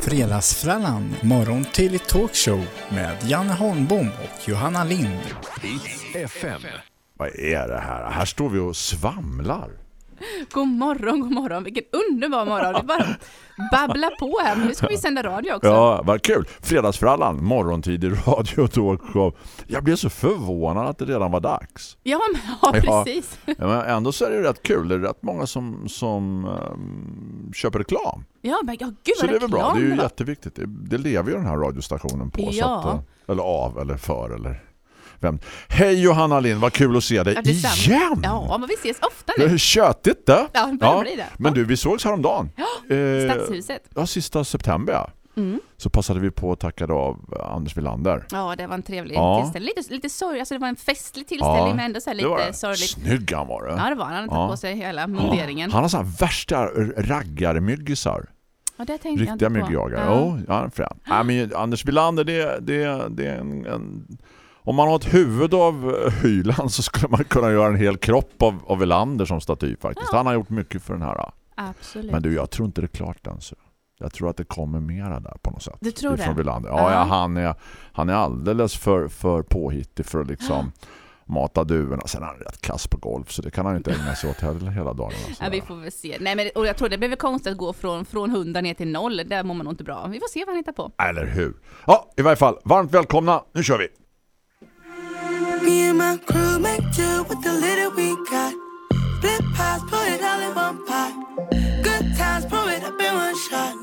Fredagsfrallan, morgon till talkshow med Janne Holmbom och Johanna Lind. FM. Vad är det här? Här står vi och svamlar. God morgon, god morgon. Vilken underbar morgon. Vi bara babblar på här. Nu ska vi sända radio också. Ja, vad kul. Fredagsfrallan, morgontid i radio talkshow. Jag blev så förvånad att det redan var dags. Ja, men, ja precis. Ja, Men ändå så är det rätt kul. Det är rätt många som, som ehm, köper reklam. Ja, men ja, gud Så det är väl bra. Det är ju jätteviktigt. Det, det lever ju den här radiostationen på. Ja. att, eh, eller av, eller för, eller vem. Hej Johanna Lind, vad kul att se dig Ja, igen! Ja, men vi ses ofta Det nu. är tjötigt det. Ja, det bli det. Men du, vi sågs häromdagen. Ja, Eh, Stadshuset. Ja, sista september ja. Mm. Så passade vi på att tacka av Anders Villander. Ja, det var en trevlig Ja. tillställning. Lite, lite sorg, alltså det var en festlig tillställning Ja, men ändå så Det var lite det. sorgligt. Snygg han var det. Ja, det var han. Han hade Ja. på sig hela munderingen. Han har så här värsta raggarmyggisar. Ja, det tänkte jag Riktiga inte på. myggjagare. Ja. Oh, ja. Nej, men Anders Villander, det, det, det är en, en... Om man har ett huvud av eh, Hyland så skulle man kunna göra en hel kropp av, av Villander som staty faktiskt. Ja. Han har gjort mycket för den här. Absolut. Men du, jag tror inte det är klart än så. Jag tror att det kommer mera där på något sätt. Du tror det? Villander. Ja, Ja. ja, han, är, han är alldeles för, för påhittig för att liksom mata duvorna. Sen är han rätt kass på golf så det kan han ju inte ägna sig åt heller hela dagen. Ja, vi får väl se. Nej, men, och jag tror det blir väl konstigt att gå från, från 100 ner till noll. Där mår man nog inte bra. Vi får se vad han hittar på. Eller hur? Ja, i varje fall. Varmt välkomna. Nu kör vi. My crew make do with the little we got. Split pies, put it all in one pot. Good times, pour it up in one shot.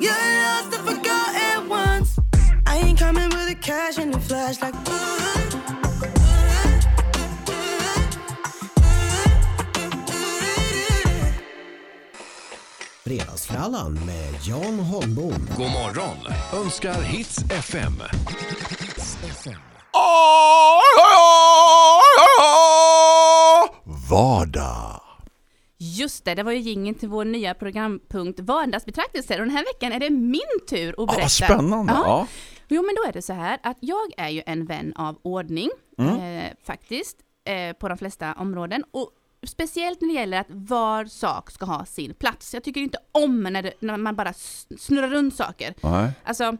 You're lost and forgotten once. I ain't coming with the cash and the flash like. Fredagsfrallan med Jan Holmbom. God morgon önskar Hits FM. Vardag. Just det, det var ju gingen till vår nya programpunkt Vardagsbetraktelser och den här veckan är det min tur att berätta. vad spännande. Ja. Ja. Jo, men då är det så här att jag är ju en vän av ordning, Mm. eh, faktiskt, eh, på de flesta områden. Och speciellt när det gäller att var sak ska ha sin plats. Jag tycker inte om när, det, när man bara snurrar runt saker. Nej. Alltså,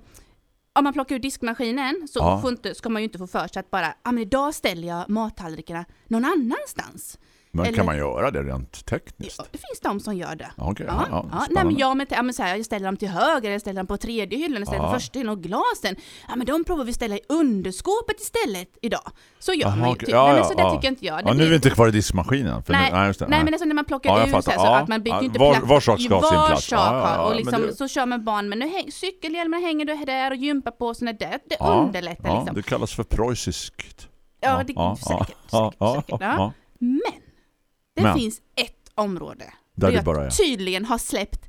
om man plockar ur diskmaskinen så Ja. inte, ska man ju inte få för sig att bara, ja men idag ställer jag mattallrikarna någon annanstans. Men Eller- kan man göra det rent tekniskt? Ja, det finns de som gör det. Okej. Ja, Ja, ja. Nej, men jag, med, ja, men så här, jag ställer dem till höger, jag ställer dem på tredje hyllan, jag ställer Ja. första hyllan och glasen. Ja, men de provar vi ställa i underskåpet istället idag. Så gör Jaha, man ju. Typ. Ja, Nej, men så ja. tycker inte jag. Det Ja, nu är vi inte kvar i diskmaskinen. För Nej, nu, nej, just det. nej, men alltså när man plockar ur så, här, så att man byter inte var- plats. var sak ska ha sin plats. har- och liksom, det- så kör man barn, nu häng, cykelhjälmen hänger du där och gympapåsen är där. Det underlättar liksom. Det kallas för preussiskt. Ja, det ja, säkert, säkert, säkert. ja. Men det Men. finns ett område Där där jag bara är. tydligen har släppt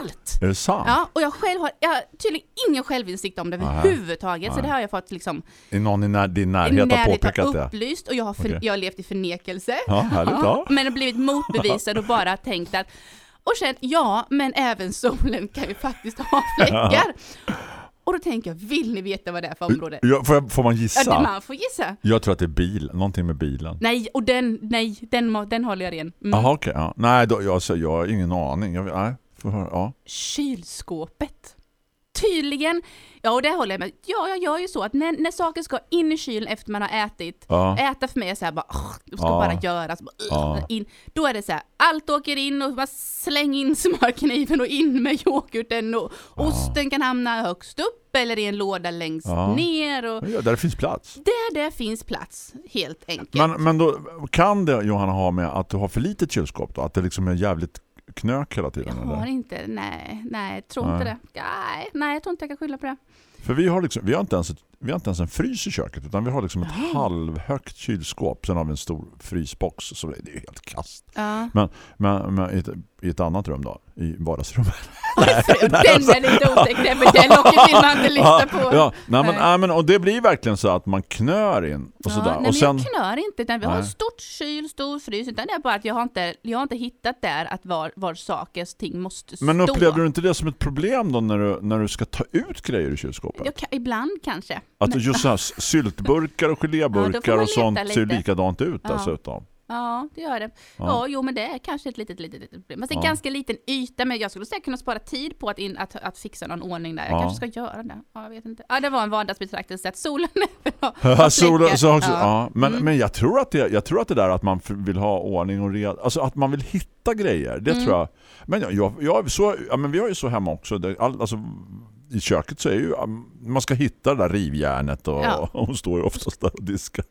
allt. Är det sant? Ja, och jag själv har, jag har tydligen ingen självinsikt om det Nej. överhuvudtaget. Så Nej. det har jag fått liksom Är någon i när, din närhet har närhet påpekat det? upplyst och jag har, för, Okej. jag har levt i förnekelse. Ja, härligt. Ja. Men har blivit motbevisad och bara tänkt att och känt, ja, men även solen kan ju faktiskt ha fläckar. Och då tänker jag, vill ni veta vad det är för område? Ja, får, jag, får man Ja, det gissa? man får gissa. Jag tror att det är bil, någonting med bilen. Nej, och den, nej, den, den håller jag ren. Mm. Jaha, okej. ja. Nej, då, jag, så, jag har ingen aning. Jag, nej, får höra. Ja. kylskåpet. Tydligen, ja och det håller jag med. Ja, jag gör ju så att när, när saker ska in i kylen efter man har ätit, Ja. äta för mig är så här bara, "Åh, det ska Ja. bara göras, bara, Ja. in. Då är det så här, allt åker in och man slänger in smörkniven och in med yoghurten och osten kan hamna högst upp eller i en låda längst Ja. ner och Ja, där det finns plats. där det finns plats, helt enkelt. Men, men då kan det, Johanna, ha med att du har för litet kylskåp då? Att det liksom är jävligt knök hela tiden? jag har Eller? inte, nej, nej, tror inte Nej. det. Nej, nej, jag tror inte jag kan skylla på det. För vi har, liksom, vi, har inte ens ett, vi har inte ens en frys i köket utan vi har liksom ett Nej. halvhögt kylskåp. Sen har vi en stor frysbox så det är ju helt kast. Ja. Men, men, men i, ett, i ett annat rum då, i vardagsrummet. den är lite otäck, den, men den locket vill man inte lyssna på. Ja, nej, men, Nej. nej, men, och det blir verkligen så att man knör in och Ja, sådär. nej, och men sen, jag knör inte, utan vi har Nej. stort kyl, stor frys, utan det är bara att jag har inte, jag har inte hittat där att var, var saker ting måste stå. men upplevde du inte det som ett problem då när du, när du ska ta ut grejer ur kylskåpet? jag kan, ibland kanske. Att just så här, syltburkar och Ja, geléburkar man och sånt leta ser lite. likadant ut Ja. dessutom. Ja, det gör det. Ja, Ja. jo men det är kanske ett litet, litet, litet problem. Fast det är Ja. ganska liten yta, men jag skulle säga kunna spara tid på att, in, att, att fixa någon ordning där. Jag Ja. kanske ska göra det. Ja, jag vet inte. Ja, det var en vardagsbetraktelse att solen Ja, solen, så också, ja. Ja. Men, Mm. men jag, tror att det, jag tror att det där att man vill ha ordning och reda, alltså att man vill hitta grejer, det Mm. tror jag. Men jag, jag, är så, ja, men vi har ju så hemma också, det, all, alltså, i köket så är ju, man ska hitta det där rivjärnet och, Ja. och hon står ju oftast där och diskar.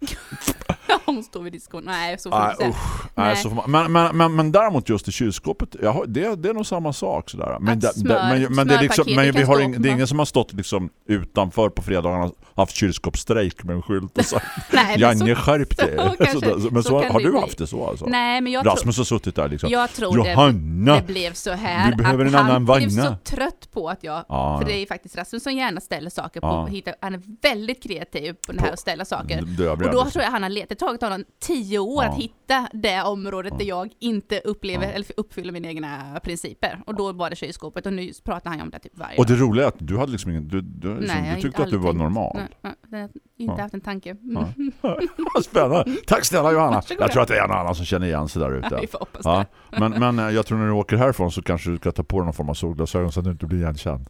Hon står vid diskon. Nej, så får Nej, usch, nej, Nej. så får man, men, men, men, men däremot just i kylskåpet, har, det, det är nog samma sak sådär. Men, det- smör- det, men, men, det är liksom, men vi har på det är ingen som har stått liksom utanför på fredagarna och haft kylskåpsstrejk med en skylt och sagt Nej, Janne skärp dig. men så så, har det du bli. haft det så alltså? Nej, men jag Rasmus har suttit där liksom. jag tror det, Johanna! det blev så här. Vi behöver en annan vagna. blev så trött på att jag, Ja, för ja. det är faktiskt Rasmus som gärna ställer saker på, Ja. hitta, han är väldigt kreativ på det här att ställa saker. Och då tror jag han har letat, det tagit honom tio år Ja. att hitta det området där jag inte upplever, eller uppfyller mina egna principer. Och då var det kylskåpet och nu pratar han om det typ varje Och det roliga är att du hade liksom ingen, du, du, liksom, Nej, du tyckte att du var normal. Nej, jag har inte Ja. haft en tanke. Mm. Ja. Spännande. Tack snälla Johanna. Varsågoda. Jag tror att det är en annan som känner igen sig där ute. Ja, men, men eh, jag tror när du åker härifrån så kanske du ska ta på dig någon form av solglasögon så att du inte blir igenkänd.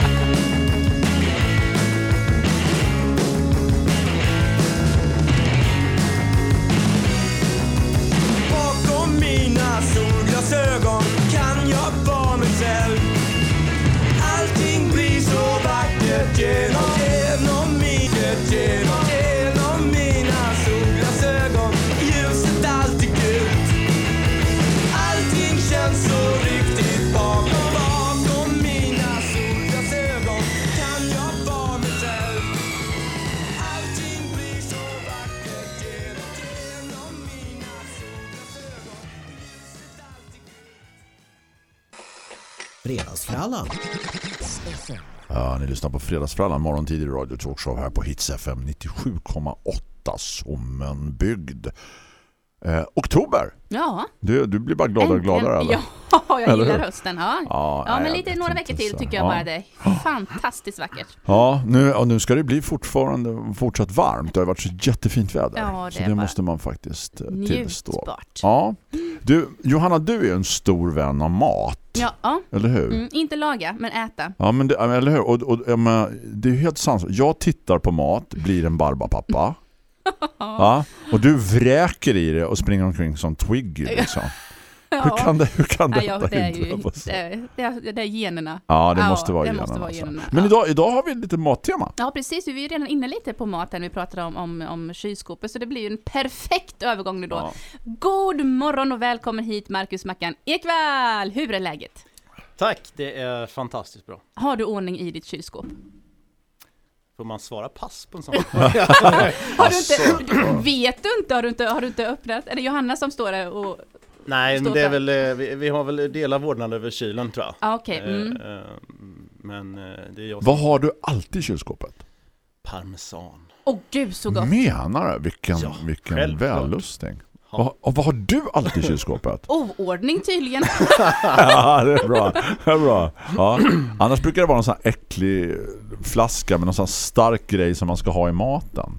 Thank you. Fredagsfrallan. Ja, ni lyssnar på Fredagsfrallan, morgontid i Radio Talkshow här på Hits FM 97,8 Sommenbygd. Eh, oktober, Ja, du, du blir bara gladare och gladare eller? Ja, jag Eller gillar hur? hösten. Ja, Ja, ja, men lite några veckor till tycker jag Ja. bara det är fantastiskt vackert. Ja, nu, och nu ska det bli fortfarande fortsatt varmt. Det har varit så jättefint väder. Ja, det så det måste man faktiskt eh, tillstå. Njutbart. Ja. Du, Johanna, du är ju en stor vän av mat. Ja. Eller hur? Mm, inte laga, men äta. Ja, men det, eller hur? Och, och, men det är helt sant. Jag tittar på mat, blir en barbapappa. ja. Och du vräker i det och springer omkring som Twiggy liksom. Ja. Hur kan det, hur kan Ja, detta ja, det är ju så? det är, det är, det är generna. Ja, det Ja, måste vara det generna. måste vara alltså. generna, Men idag, idag har vi lite mattema. Ja, precis. Vi är redan inne lite på maten. Vi pratar om, om, om kylskåpet, så det blir ju en perfekt övergång nu då. Ja. God morgon och välkommen hit, Marcus Mackan Ekvall! Hur är läget? Tack, det är fantastiskt bra. Har du ordning i ditt kylskåp? Får man svara pass på en sån? Har du Alltså. inte, du, vet du inte? Har du inte, har du inte öppnat? Är det Johanna som står där och... Nej, men det är väl, eh, vi, vi har väl delad vårdnad över kylen tror jag. Ja, okej. Mm. Eh, eh, Men eh, det är jag Vad har du alltid i kylskåpet? parmesan. Åh gud så gott! Menar du? Vilken, Ja, vilken självklart. vällusting. Ja. Vad, och vad har du alltid i kylskåpet? Oordning tydligen. ja, det är bra. Det är bra. Ja. Annars brukar det vara en sån här äcklig flaska med någon sån här stark grej som man ska ha i maten.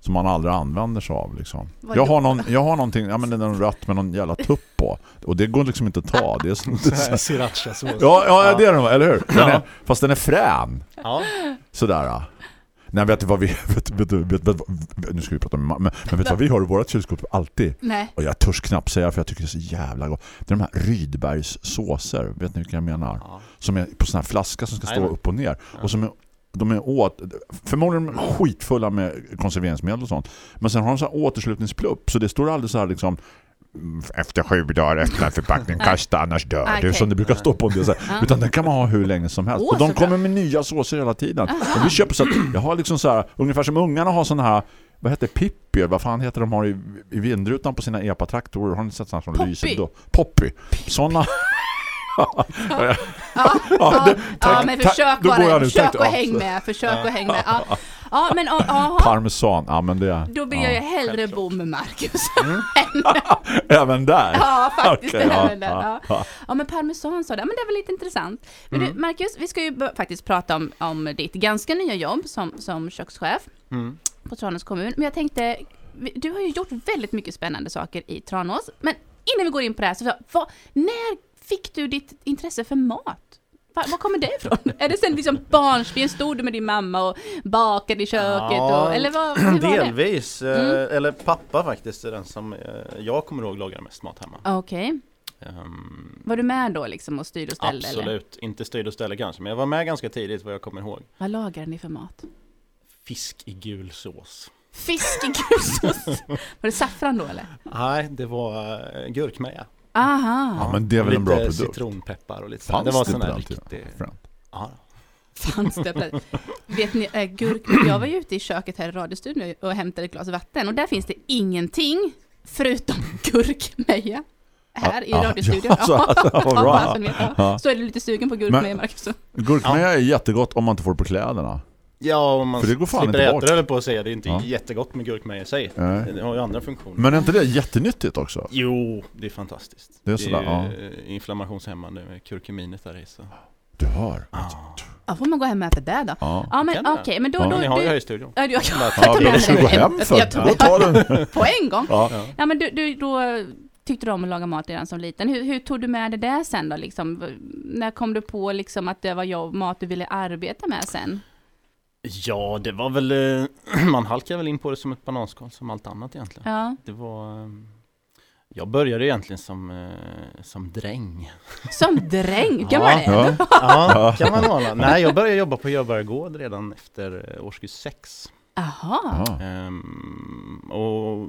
Som man aldrig använder sig av liksom. Vad Jag har, någon, jag har någonting, ja men det är någon rött med någon jävla tupp på. Och det går liksom inte att ta. Det är är så, Srirachasås. ja, ja, det är den, eller hur? Den är, fast den är frän. Ja. Sådär. ja. Nej, vet du vad vi... Vet, vet, vet, vet, vet, nu ska vi prata om... Men, men vet du vad vi har i vårt kylskåp alltid? Nej. Och jag törs knappt säga för jag tycker det är så jävla gott. Det är de här Rydbergs såser. Vet ni vilka jag menar? Ja. Som är på sån här flaska som ska stå upp och ner. Och som är, de är åt... Förmodligen skitfulla med konserveringsmedel och sånt. Men sen har de så här återslutningsplupp. Så det står aldrig så här liksom... "Mm, Efter sju dagar öppna förpackning, kasta annars dör du. Okej. Som det brukar stå på en del. Så här. Utan den kan man ha hur länge som helst. Åh, och de bra. kommer med nya såser hela tiden. Och vi köper så att jag har liksom så här, ungefär som ungarna har sån här vad heter Pippi? Vad fan heter de har i, i vindrutan på sina epatraktorer? Har ni sett sådana som Poppy. lyser då? Poppy. Såna. Ja, Ja, ja, det- ja tack- men försök bara, försök ja. häng med, försök att häng med. Ja, ja men ja, ja, Parmesan. Ja, men det. då blir ja. jag ju hellre bo med Marcus. Även där. Ja, faktiskt. Ja, även där, ja. ja. Ja, men parmesan sa det. Ja, Men det var lite intressant. Men Mm. du, Marcus, vi ska ju faktiskt prata om, om ditt ganska nya jobb som, som kökschef Mm. på Tranås kommun. Men jag tänkte, du har ju gjort väldigt mycket spännande saker i Tranås. Men innan vi går in på det här, så vad, när fick du ditt intresse för mat? Var, var kommer det ifrån? är det sen liksom barnsben, stod du med din mamma och bakade i köket? Ja, och, eller vad, hur var det? Delvis, eh, Mm. eller pappa faktiskt är den som eh, jag kommer ihåg lagar mest mat hemma. Okej. Ehm, Var du med då liksom och styrde och ställde? Eller? absolut, inte styrd och ställe kanske, men jag var med ganska tidigt vad jag kommer ihåg. Vad lagade ni för mat? Fisk i gul sås. Fisk i gulsås? Var det saffran då eller? Nej, det var uh, gurkmeja. Aha, Ja, men det är väl en bra Lite produkt. citronpeppar och lite. Fanns Det var sån tiden? riktig... Ja. fanns det? Vet ni, äh, gurk... Jag var ju ute i köket här i radiostudion och hämtade ett glas vatten och där finns det ingenting förutom gurkmeja. Här i Ja, ja, radiostudion. ja, så- all Ja, alltså. Så är du lite sugen på gurkmeja Marcus? Gurkmeja är jättegott om man inte får det på kläderna. Ja, om man För det går fan slipper inte äta bort. det höll på att säga. Det är inte Ja. jättegott med gurkmeja i sig. Nej. Det har ju andra funktioner. Men är inte det jättenyttigt också? Jo, det är fantastiskt. Det är sådär, ju, eh, inflammationshämmande med kurkuminet där i så. Du hör. Ja, får man gå hem och äta det då? Ja. Ja, men Kan det? okej, men då... Ja, då Ni har ju du, här i studion. Ja, du, jag, Ja, jag tar vad med ska mig du gå hem för? Jag tar Då tar du... på en gång. Ja. Ja. Ja, men du, du, då tyckte du om att laga mat redan som liten. Hur, hur tog du med det där sen då? Liksom? När kom du på liksom att det var jobb, mat du ville arbeta med sen? Ja, det var väl, eh, man halkade väl in på det som ett bananskal som allt annat egentligen. Ja. Det var, eh, jag började egentligen som, eh, som dräng. Som dräng, hur gammal är du? Ja. Ja, kan man vara. Nej, jag började jobba på Göberga gård redan efter årskurs 6. Jaha. Ja. Ehm, och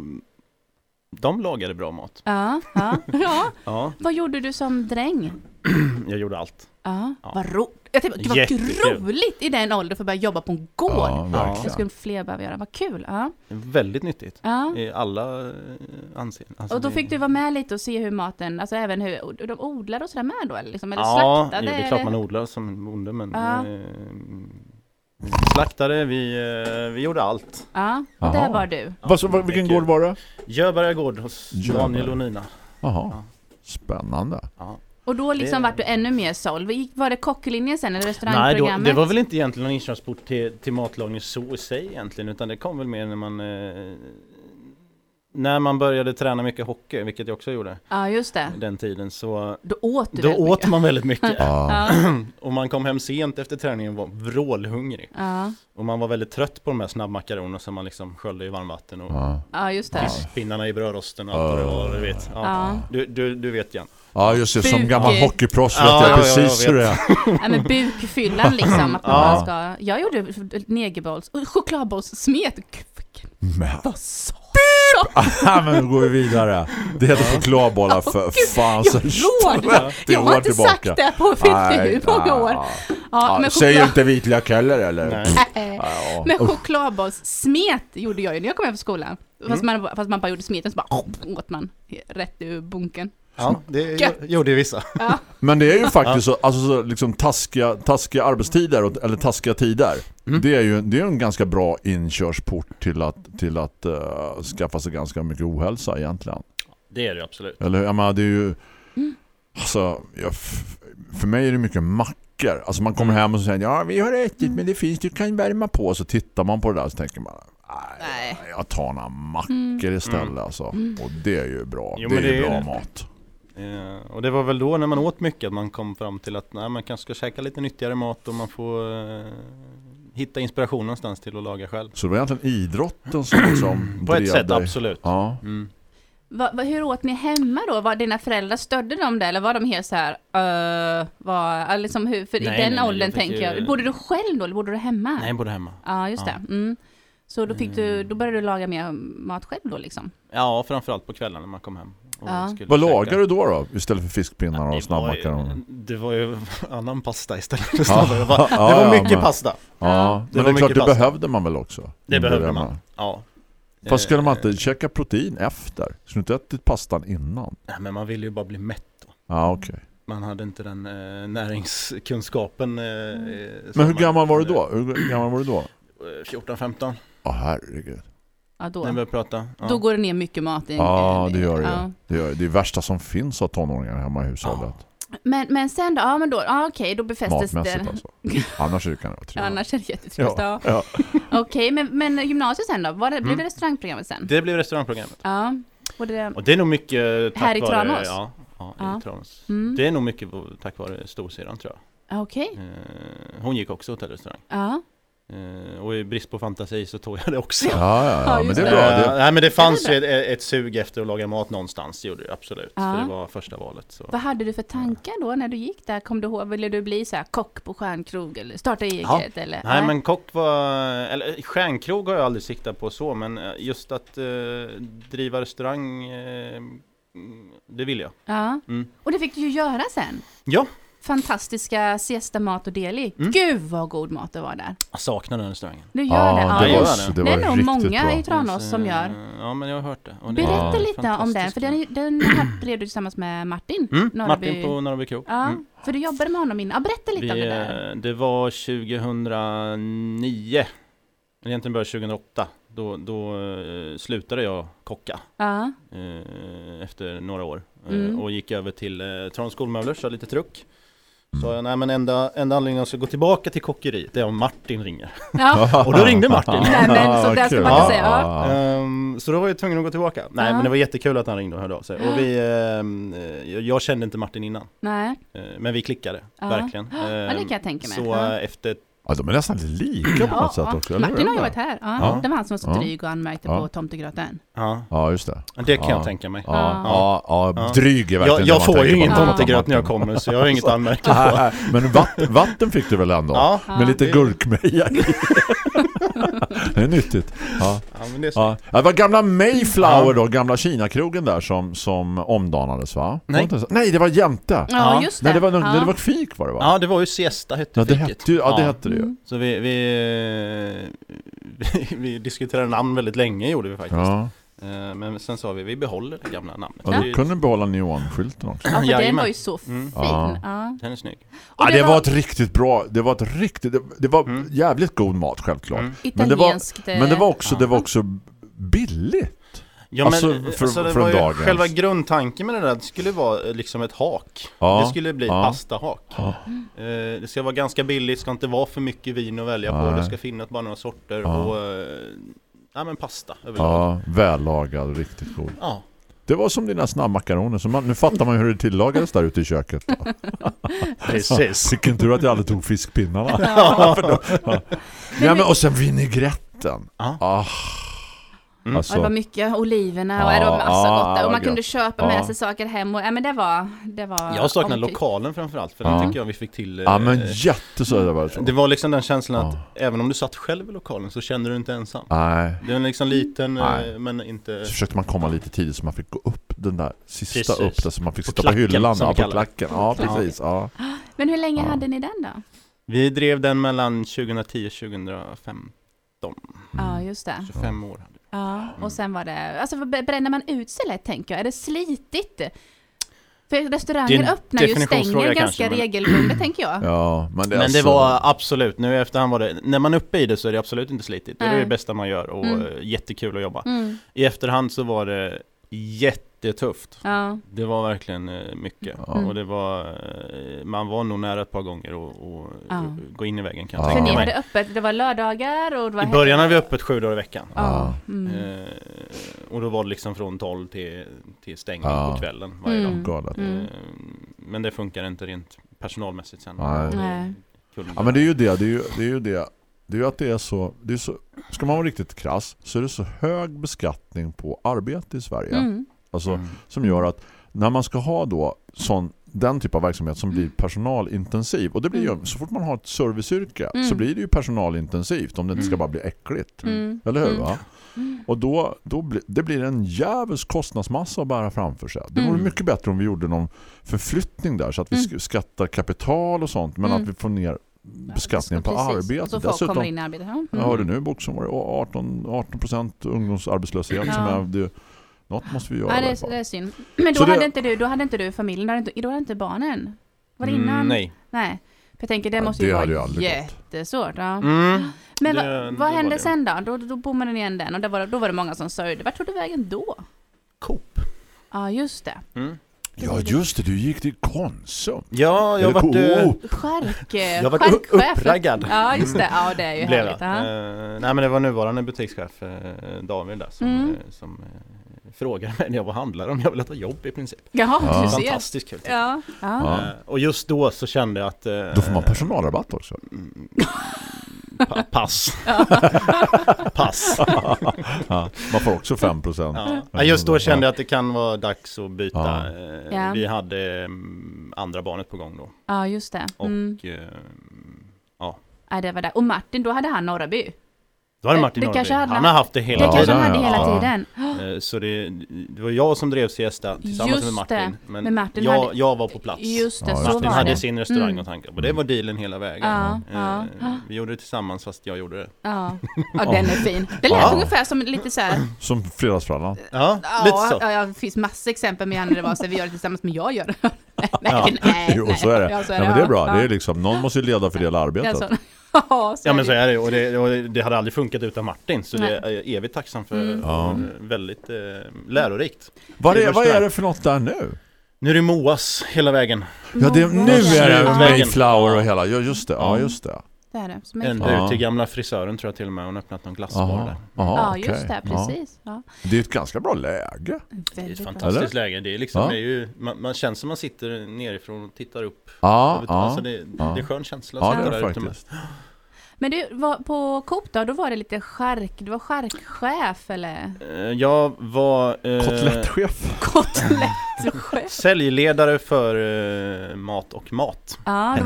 de lagade bra mat. Ja, ja, ja. Ja, Vad gjorde du som dräng? jag gjorde allt. Ja, Ja. vad roligt. Jag tänkte, det var Jättekul. roligt i den åldern för att börja jobba på en gård. Ja, det skulle fler behöva göra. Vad kul. Ja. Väldigt nyttigt. Ja. I alla eh, anseenden. Alltså Och då det- fick du vara med lite och se hur maten, alltså även hur de odlar och sådär med då eller? Liksom, eller Ja, slaktade? jo, det är klart man odlar som bonde men Ja. eh, vi slaktade, vi, eh, vi gjorde allt. Ja, och där var du. Vad så, vad- vilken gård var det? Göberga gård hos. Daniel och Nina. Jaha. Ja. Spännande. Ja. Och då liksom Det- vart du ännu mer såld. Var det kocklinjen sen eller Nej, då, restaurangprogrammet? det var väl inte egentligen någon inkörsport till, till matlagning så i sig egentligen utan det kom väl mer när man eh, när man började träna mycket hockey, vilket jag också gjorde Ja, just det. den tiden så Då åt du då åt mycket. man väldigt mycket Ja. Och man kom hem sent efter träningen och var vrålhungrig ja, och man var väldigt trött på de här snabbmakaronerna som man liksom sköljde i varmvatten och Ja. ja, just det. fiskpinnarna i brödrosten och allt vad det var, du vet. Ja. Ja. Du, du, du vet Jan. Ja, just det. Som gammal hockeyproffs vet Ja, jag ja, ja, precis jag hur det är. Ja, men bukfyllan liksom. Att man Ja. ska... Jag gjorde negerbolls, och chokladbollssmet. Men, Vad sa ja, men nu går vi vidare. Det heter chokladbollar för fan så Roger! 30 Jag har inte tillbaka. sagt det på vet inte hur många år. Ja, Ja, men, Säger choklad... inte vitlök heller eller? Nej. Äh, Ja. men chokladbollssmet gjorde jag ju när jag kom hem från skolan. Fast, man, fast man bara gjorde smeten så bara åt man rätt ur bunken. Ja, det Gött. gjorde ju vissa. Ja, Men det är ju faktiskt så, alltså så liksom taskiga, taskiga arbetstider och- eller taskiga tider. Mm. Det är ju det är en ganska bra inkörsport till att, till att eh, skaffa sig ganska mycket ohälsa egentligen. Det är det absolut. Eller? Jag menar, det är ju Mm. alltså, jag, för mig är det mycket mackor. Alltså man Mm. kommer hem och så säger ja vi har ätit men det finns, du kan värma på. Så tittar man på det där och så tänker man nej, jag tar några mackor istället alltså. Och det är ju bra. Jo, det är ju det är bra det. mat. Eh, och det var väl då när man åt mycket att man kom fram till att nej, man kanske ska käka lite nyttigare mat och man får eh, hitta inspiration någonstans till att laga själv. Så det var egentligen idrotten som liksom På ett sätt dig. absolut. Ja. Mm. Va, va, hur åt ni hemma då? Var dina föräldrar stödde de det eller var de helt så här, uh, var, eller liksom hur, för Nej, i den nej, åldern jag tänker ju- jag, bodde du själv då eller bodde du hemma? Nej, både hemma. Ja, just Ja. det. Mm. Så då fick du, då började du laga mer mat själv då liksom? Ja, framförallt på kvällen när man kom hem. Ja. Vad lagar du då då? Istället för fiskpinnar Ja, och snabbmakaroner? det var ju annan pasta istället för Ja. snabbare. Det var, Ja, det var ja, mycket men- pasta. Ja, Det men det är klart det pasta. behövde man väl också. Det behövde man. Ja. Fast skulle man Eh, inte käka protein efter? Skulle du inte ätit pastan innan? Nej, men man ville ju bara bli mätt då. Ja, okej. Man hade inte den eh, näringskunskapen. Eh, Men hur gammal var du då? Hur gammal var du då? Eh, 14-15 Ja, herregud. Ja, då, när vi prata. Ja. då går det ner mycket mat i Ja, det gör det. Ja. Det, gör, det är det värsta som finns av tonåringar hemma i hushållet. Men, men sen då, ja men då, ja, okej, då befästes Matmässigt det. alltså. Annars är det kan vara Ja, trevligt. annars är det jättetrevligt. Ja. Ja, ja. Okej, men, men gymnasiet sen då? Var det, blev Mm. det restaurangprogrammet sen? Det blev restaurangprogrammet. Ja. Och det, Och det är nog mycket tack Här i vare... Tranås? Ja, ja, Ja. i Tranås. Mm. Det är nog mycket tack vare storsyrran tror jag. okej. Eh, hon gick också hotellrestaurang. Ja. Eh, och i brist på fantasi så tog jag det också. Ja, ja, Ja, men det är bra. Eh, Det, nej men det fanns Det ju ett, ett sug efter att laga mat någonstans, det gjorde det absolut. Ja. För det var första valet. Så. Vad hade du för tankar då när du gick där? Kom du ihåg, ville du bli så här kock på stjärnkrog eller starta eget Ja. eller? Nej men kock var, eller stjärnkrog har jag aldrig siktat på så, men eh, just att eh, driva restaurang, eh, mm, det vill jag. Ja. Mm. Och det fick du ju göra sen. Ja, Fantastiska siesta mat och deli. Mm. Gud vad god mat det var där. jag saknar den restaurangen. Du gör ja, det? det, Ja, det var, det det är nog många bra. i Tranås som gör. Ja men jag har hört det. Och det Berätta lite om den, för den, den här drev du tillsammans med Martin. Mm, Norrby. Martin på Norrby krog. Ja, Mm. för du jobbade med honom innan. Ja, berätta lite om Vi, det där. det var 2009, eller egentligen började 2008. Då, då eh, slutade jag kocka Ja, eh, efter några år eh, Mm. och gick över till eh, Tranås skolmöbler, kör lite truck. Så jag, nej men enda, enda anledningen att jag ska gå tillbaka till kockeriet det är om Martin ringer. ja. Och då ringde Martin. Nej, men så där ska man inte säga. Ja. Ehm, så då var jag tvungen att gå tillbaka. Nej Ja. men det var jättekul att han ringde och hörde av sig. Och vi, eh, jag- jag kände inte Martin innan. Nej, Eh, Men vi klickade, Ja. verkligen. Ja, det kan jag Ehm, tänka mig. Så eh, efter Ja, de är nästan lika på något sätt också. eller Martin har ju varit här. Ja. Ja. Det var han som var så dryg och anmärkte Ja. på tomtegröten. Ja, Ja, just det. det kan Ja. jag tänka mig. Ja, ja, ja, Ja. dryg är Jag, verkligen jag man får ju ingen tomtegröt när jag kommer så jag har inget att anmärka på. Men vatten, vatten fick du väl ändå? Ja, Med lite det- gurkmeja. Det är nyttigt. Ja. ja men det är så. Ja. Det var gamla Mayflower då, gamla Kina-krogen där som, som omdanades va? Nej. Nej, det var Jämte. Ja, Ja. just det. Nej, det var, det var fik var det va? Ja, det var ju siesta hette Ja, det fiket. hette ju, ja, det hette det ju. Mm. Så vi, vi, vi, vi diskuterade namn väldigt länge gjorde vi faktiskt. Ja. Eh, Men sen sa vi, vi behåller det gamla namnet. Det är du kunde behålla neonskylten också. Ja, för den var ju så fin. Mm. Ja. Ja. Den är snygg. Och Ja, det var ett riktigt bra, det var ett riktigt, det, det var Mm. jävligt god mat självklart. Mm. Men det var- eh, Men det var också, Ja. det var också billigt. Ja Alltså, men för- alltså, det var ju dagens. själva grundtanken med det där, det skulle vara eh, liksom ett hak. Ja. Det skulle bli Ja. pastahak. Ja. Eh, det ska vara ganska billigt, ska inte vara för mycket vin att välja på. Nej. Det ska finnas bara några sorter Ja. och eh, ja men pasta överlag. Ja, vällagad, riktigt god. Ja. Det var som dina snabbmakaroner, så man, nu fattar man ju hur det tillagades där ute i köket. Precis. Vilken tur att jag aldrig tog fiskpinnarna. För då- ja. ja, men, och sen vinägretten. Ja. Ah. Mm. Ja, det var mycket oliverna och Ja, det var massa ja, gott där. Och man kunde köpa med Ja. sig saker hem. Och, ja, men det var... Det var Jag saknar omtyckt. lokalen framförallt, för Ja. den tycker jag vi fick till. eh, Ja, men jätteså det var det var liksom den känslan att även om du satt själv i lokalen så kände du inte ensam. Nej. Det var liksom liten, eh, Nej. men inte... Så försökte man komma lite tidigt så man fick gå upp den där sista Precis. upp där så man fick På sitta på klacken, hyllan som ja, på klacken. Ja, precis. Ja. Men hur länge Ja. hade ni den då? Vi drev den mellan 2010 och 2015. Ja, just det. 25 år hade. Ja, och sen var det... Alltså bränner man ut sig lätt tänker jag? Är det slitigt? För restauranger öppnar ju och stänger kanske, ganska men- regelbundet tänker jag. ja, men det, Men det alltså- var absolut, nu i efterhand var det, när man är uppe i det så är det absolut inte slitigt. Det är det bästa man gör och Mm. jättekul att jobba. Mm. I efterhand så var det jättetufft. Ja. Det var verkligen eh, mycket. Ja. Och det var, eh, man var nog nära ett par gånger och, och Ja. gå in i väggen kan jag Ja. För tänka ni mig. hade öppet, det var lördagar och det var I början hade vi öppet sju dagar i veckan. Ja. Mm. Eh, och då var det liksom från 12 till, till stängning Ja. på kvällen varje Mm. dag. Mm. Men det funkar inte rent personalmässigt sen. Nej. Ja men det är ju det, det är ju det. Är ju det. Det är ju att det är så, det är så, ska man vara riktigt krass så är det så hög beskattning på arbete i Sverige. Mm. Alltså Mm. som gör att när man ska ha då sån, den typ av verksamhet som blir personalintensiv och det blir ju, Mm. så fort man har ett serviceyrke Mm. så blir det ju personalintensivt om det inte ska Mm. bara bli äckligt. Mm. Eller hur Mm. va? Mm. Och då, då blir, det blir en jävels kostnadsmassa att bära framför sig. Det vore Mm. mycket bättre om vi gjorde någon förflyttning där så att vi Mm. sk- skattar kapital och sånt men Mm. att vi får ner beskattningen på Precis. arbete. Så folk kommer in i arbete. Ja. Mm. jag hörde nu Boxen var det 18, 18% ungdomsarbetslöshet som Ja. är det, något måste vi göra. Ja, det, är, det är synd. Men då Så det- hade, inte du, då hade inte du familjen, då hade inte, då hade inte barnen? Var det innan? Mm, nej. Nej. För jag tänker det Ja, måste det ju hade ju vara jättesvårt. Ja. Mm. Men det- va, vad hände det. sen då? Då, då bommade ni igen den och det var, då var det många som sörjde. Vart tog du vägen då? Coop. Ja, just det. Mm. Ja, just det. Du gick till Konsum. Ja, jag har varit... eh. Skärk, Jag har varit uppraggad. Ja, just det. Ja, det är ju Blev härligt. Eh, nej men det var nuvarande butikschef eh, David där som, Mm. eh, som eh, frågade mig när jag var handlare om jag ville ta jobb i princip. Jaha, Ja. du ser. Fantastiskt kul. Ja, ja. Ja. Eh, och just då så kände jag att... eh, Då får man personalrabatt också. mm, pa- Pass. Pass. Ja, man får också 5%. Ja. Ja, just då kände jag att det kan vara dags att byta. Ja. Eh, Ja. Vi hade mm, andra barnet på gång då. ja, just det. Och Mm. eh, Ja, det var det. Och Martin, då hade han Norraby. Då det Det- Martin det Norrby. kanske hade- Han har haft det Det hela Ja, kanske tiden. han hade ja, hela ja. tiden. Eh, Så det, det var jag som drev Siesta tillsammans Just med Martin. det. Men, Men Martin jag, hade- jag var på plats. Just det, Ja, så Martin var hade det. sin restaurang Mm. och tankar och det var dealen hela vägen. Ja, Eh, ja. Vi gjorde det tillsammans fast jag gjorde det. Ja. ja, den är fin. Det lät Ja. ungefär som lite så här. Som fredagsfrallan. Ja, lite Ja, så. ja, ja, det finns massa exempel med när det var så här, vi gör det tillsammans men jag gör det. nej, Ja. nej, Jo, nej. så är det. Ja, så Ja, men det är bra. Ja. Det är liksom, någon måste ju leda och fördela Ja, arbetet. ja, Ja men så det. är det och det, och det hade aldrig funkat utan Martin så Nej. det är evigt tacksam för. Mm. Ja. väldigt eh, lärorikt. Vad är, vad är det för något där nu? Nu är det Moas hela vägen. Ja, det, nu är det. Mayflower och hela, ja just det, ja Ja. just det. Det är det. Som är Ända ut till gamla frisören tror jag till och med hon har öppnat någon glassbar där. Ja, okej. just det. Precis. Ja. Det är ett ganska bra läge. Det är ett bra. fantastiskt läge. Det är liksom, Ja. det är ju, man, man känns som man sitter nerifrån och tittar upp. Ja, ja. alltså det, ja. det är skön känsla Ja, det är det ute med. Men du, var, på Coop då, då var det lite skärk, du var skärkchef eller? Eh, Jag var eh, Kotlettchef. Kotlettchef? säljledare för eh, mat och mat. Ja,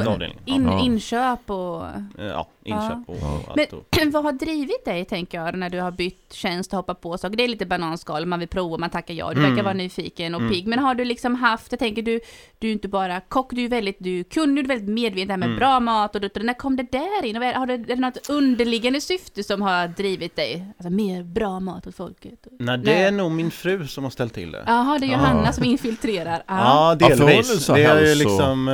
in, Ja. inköp och... Eh, Ja, inköp och, Ja. och Men allt. Och. vad har drivit dig, tänker jag, när du har bytt tjänst och hoppat på saker? Det är lite bananskal, man vill prova, man tackar ja, du Mm. verkar vara nyfiken och Mm. pigg. Men har du liksom haft, jag tänker du, du är inte bara kock, du är väldigt, du kunde, du är väldigt medveten med Mm. bra mat och, och när kom det där in? Och har du, är det något underliggande syfte som har drivit dig? Alltså mer bra mat åt folket? Nej, det är nog min fru som har ställt till det. Jaha, det är Johanna Ja. som infiltrerar. Ja. Ja, Ja, för hon är delvis. så det är hälso- liksom... eh,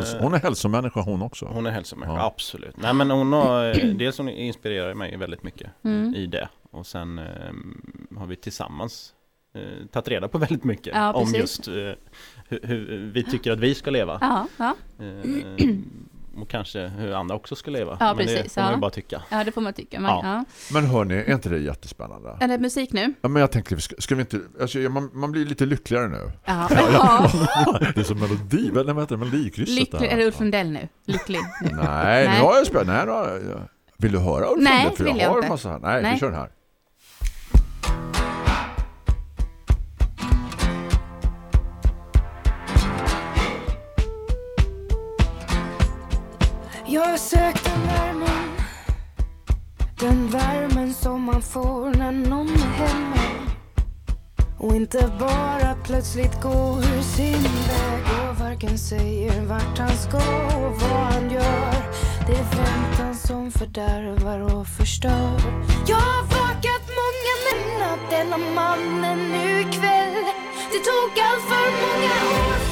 Hälso- Hon är hälsomänniska hon också. hon är hälsomänniska, Ja. absolut. Nej men hon har, eh, dels hon inspirerar mig väldigt mycket Mm. i det. Och sen eh, har vi tillsammans eh, tagit reda på väldigt mycket Ja, om just eh, hur, hur vi tycker att vi ska leva. Ja, ja, Eh, och kanske hur andra också ska leva. Ja, Men det får man ju bara tycka. ja, det får man tycka. Man, Ja. ja. Men hörni, är inte det jättespännande? Är det musik nu? Ja, men jag tänkte, ska, vi inte, alltså, man, man blir lite lyckligare nu. Ja. ja. Det är som melodi, heter det? Melodikrysset Lycklig, är det Ulf Lundell nu? Lycklig nu. Nej, Nej. nu har jag spelat. Nej, nu har jag, vill du höra Ulf Nej, Lundell? För vill jag jag har inte. en massa här. Nej, Nej. vi kör den här. Jag har sökt den värmen Den värmen som man får när någon är hemma. Och inte bara plötsligt går sin väg. Och varken säger vart han ska och vad han gör. Det är väntan som fördärvar och förstör. Jag har vakat många nätter denna mannen nu ikväll Det tog allt för många år.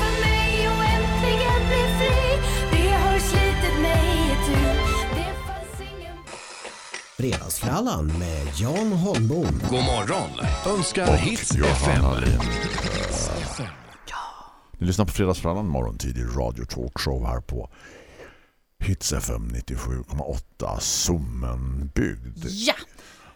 Fredagsfrallan med Jan Holmbom. God morgon önskar Hits FM. Ni lyssnar på Fredagsfrallan morgontid i Radio Talkshow här på Hits FM 97,8 Sommenbygd. Ja!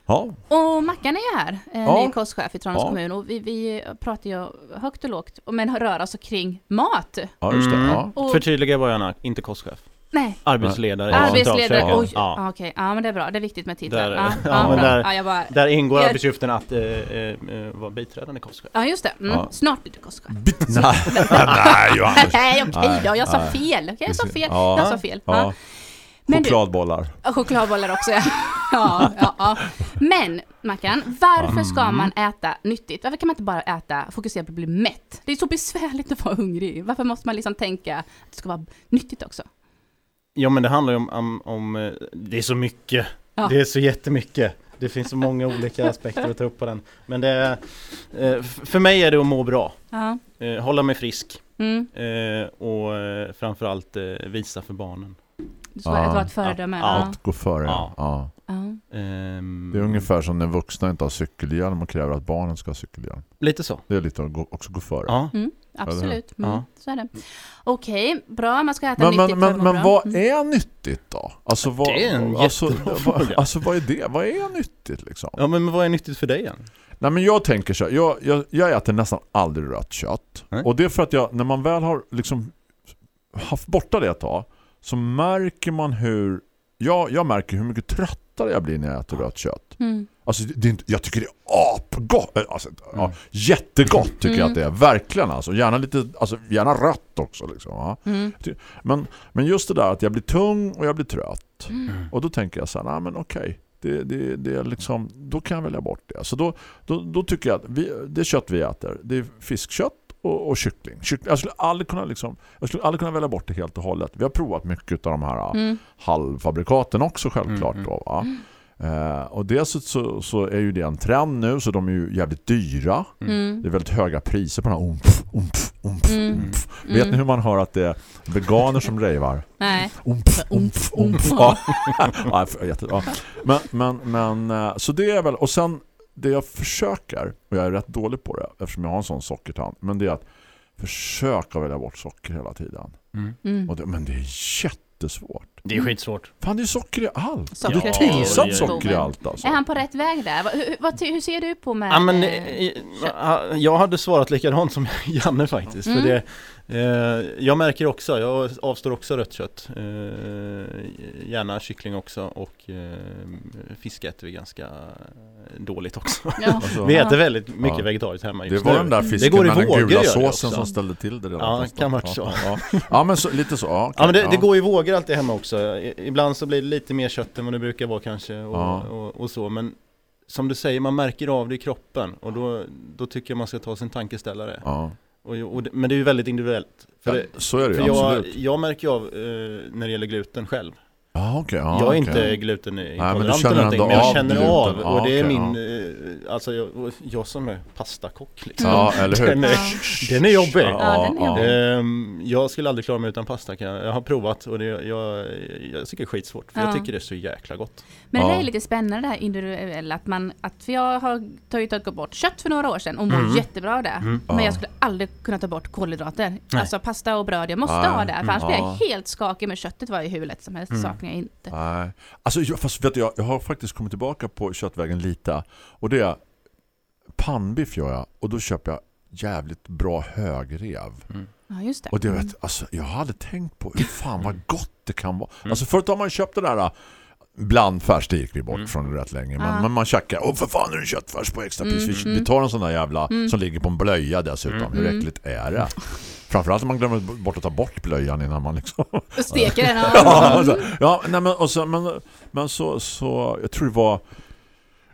Ja, Och Mackan är ju här, en Ja. ny kostchef i Tranås Ja. kommun. Och vi, vi pratar ju högt och lågt, men rör oss kring mat. ja just det. Mm. Ja. Och, Förtydliga jag är, inte kostchef. Nej, Arbetsledare i arbetsledare. Oj, ja. Ja. okej. Ja, men det är bra. Det är viktigt med titlar. Där- ja, ja, ja, men där- ja, bara, Där ingår Jag- arbetsuppgiften att eh, eh, vara biträdande kostchef. ja, just det. Mm. Ja. Snart blir du kostchef. Nej, nej Johannes. Nej, okej då. Jag sa fel. Okej, jag sa fel. Ja. Jag sa fel. Ja. Ja. Men du- Chokladbollar. Och chokladbollar också, ja. ja, ja, ja. Men, Mackan, varför ska Mm. man äta nyttigt? Varför kan man inte bara äta, fokusera på att bli mätt? Det är så besvärligt att vara hungrig. Varför måste man liksom tänka att det ska vara nyttigt också? Ja men det handlar ju om, om, om eh, det är så mycket. Ja. Det är så jättemycket. Det finns så många olika aspekter att ta upp på den. Men det är, eh, för mig är det att må bra. Ja. Eh, hålla mig frisk. Mm. Och framförallt visa för barnen. Vara Ja. vara ett föredöme. Ja. Allt går före. Ja. Ehm, Det är ungefär som när vuxna inte har cykelhjälm och kräver att barnen ska ha cykelhjälm. Lite så. Det är lite att också gå före. Ja. Mm. Absolut. Mm, Ja. Så är det. Okej, bra. Man ska äta Men, nyttigt men, men, vad Mm. är nyttigt då? Alltså, vad, Det är en alltså, jättebra vad, fråga. alltså vad är det? Vad är nyttigt liksom? Ja men vad är nyttigt för dig igen? Nej men jag tänker så jag, jag, jag äter nästan aldrig rött kött. Nej. Och det är för att jag, när man väl har liksom haft borta det ett tag så märker man hur jag, jag märker hur mycket tröttare jag blir när jag äter rött kött. Mm. Alltså det, är inte, jag tycker det är apgott. eh, Alltså, ja, Mm. jättegott tycker jag Mm. att det är. Verkligen alltså. Gärna lite, alltså gärna rött också liksom. Ja. Mm. Men, men just det där att jag blir tung och jag blir trött. Mm. Och då tänker jag så här, nej men okej. Det, det, det är liksom, då kan jag välja bort det. Så då, då, då tycker jag att vi, det kött vi äter, det är fiskkött och, och kyckling. kyckling. Jag, skulle aldrig kunna liksom, jag skulle aldrig kunna välja bort det helt och hållet. Vi har provat mycket av de här Mm. halvfabrikaten också självklart. Mm, Då, va? Eh, och dels så, så, är ju det en trend nu så de är ju jävligt dyra. Mm. Det är väldigt höga priser på den här umf, umf, umf, Mm. umf. Mm. Vet ni hur man hör att det är veganer som revar? Nej. Umf, umf, umf. Ja. ja, men, men eh, så det är väl, och sen det jag försöker, och jag är rätt dålig på det eftersom jag har en sån sockertand, men det är att försöka välja bort socker hela tiden. Mm. Mm. Och det, men det är jättesvårt. Det är skitsvårt. Fan, det är socker i allt. Sockret det är tillsatt socker i allt alltså. Är han på rätt väg där? Hur, vad, hur ser du på med... Ja, men, eh, eh, jag hade svarat likadant som Janne faktiskt. Mm. För det, jag märker också, jag avstår också rött kött. Eh, gärna kyckling också och eh, fisk äter vi ganska dåligt också. Ja. Alltså, Vi äter väldigt mycket Ja. vegetarisk hemma det just var nu. den där Det fisken med den gula det såsen som ställde till det. redan Ja, kan varit så. Ja, ja. ja men så, lite så. Ja, Ja men det, ja. det går i vågor alltid hemma också. Ibland så blir det lite mer kött än vad det brukar vara kanske och, Ja. och, och så. Men som du säger, man märker av det i kroppen och då, då tycker jag man ska ta sin tankeställare. Och, och, men det är ju väldigt individuellt. För, Ja, så är det för ju, jag, absolut. jag märker ju av eh, när det gäller gluten själv. Ja, okej. ja, jag är okej. inte men glutenintolerant eller någonting, men jag känner gluten. av. Och det är okej, min, eh, alltså jag, jag som är pastakock liksom. Ja, eller hur? Den är, den är jobbig. Ja, den är jobbig. Ehm, jag skulle aldrig klara mig utan pasta jag. Har provat och det, jag, jag tycker det är skitsvårt för Ja. jag tycker det är så jäkla gott. Men det är lite spännande det här individuella att man, att för jag har tagit, bort kött för några år sedan och mår Mm. jättebra av det. Men Ja. jag skulle aldrig kunna ta bort kolhydrater. Nej. Alltså pasta och bröd, jag måste ha det. För annars blir Ja. jag helt skakig med köttet var ju hur lätt som helst, Mm. Jag inte. Nej. Alltså, jag, fast vet du, jag, jag har faktiskt kommit tillbaka på köttvägen lite. Och det är pannbiff gör jag. Och då köper jag jävligt bra högrev. Ja, just det. Och det Mm. vet, alltså, jag hade tänkt på hur fan vad gott det kan vara. Mm. Alltså förut har man köpt det där blandfärs, det gick vi bort Mm. från rätt länge. Men, Ja. men man checkar, åh för fan är det köttfärs på extrapris. Mm, vi, mm. vi tar en sån där jävla Mm. som ligger på en blöja dessutom. Mm. Hur Mm. äckligt är det? Framförallt om man glömmer bort att ta bort blöjan innan man liksom... Och steker den. ja, Ja. alltså, ja nej, men, och så, men, men så, så, jag tror det var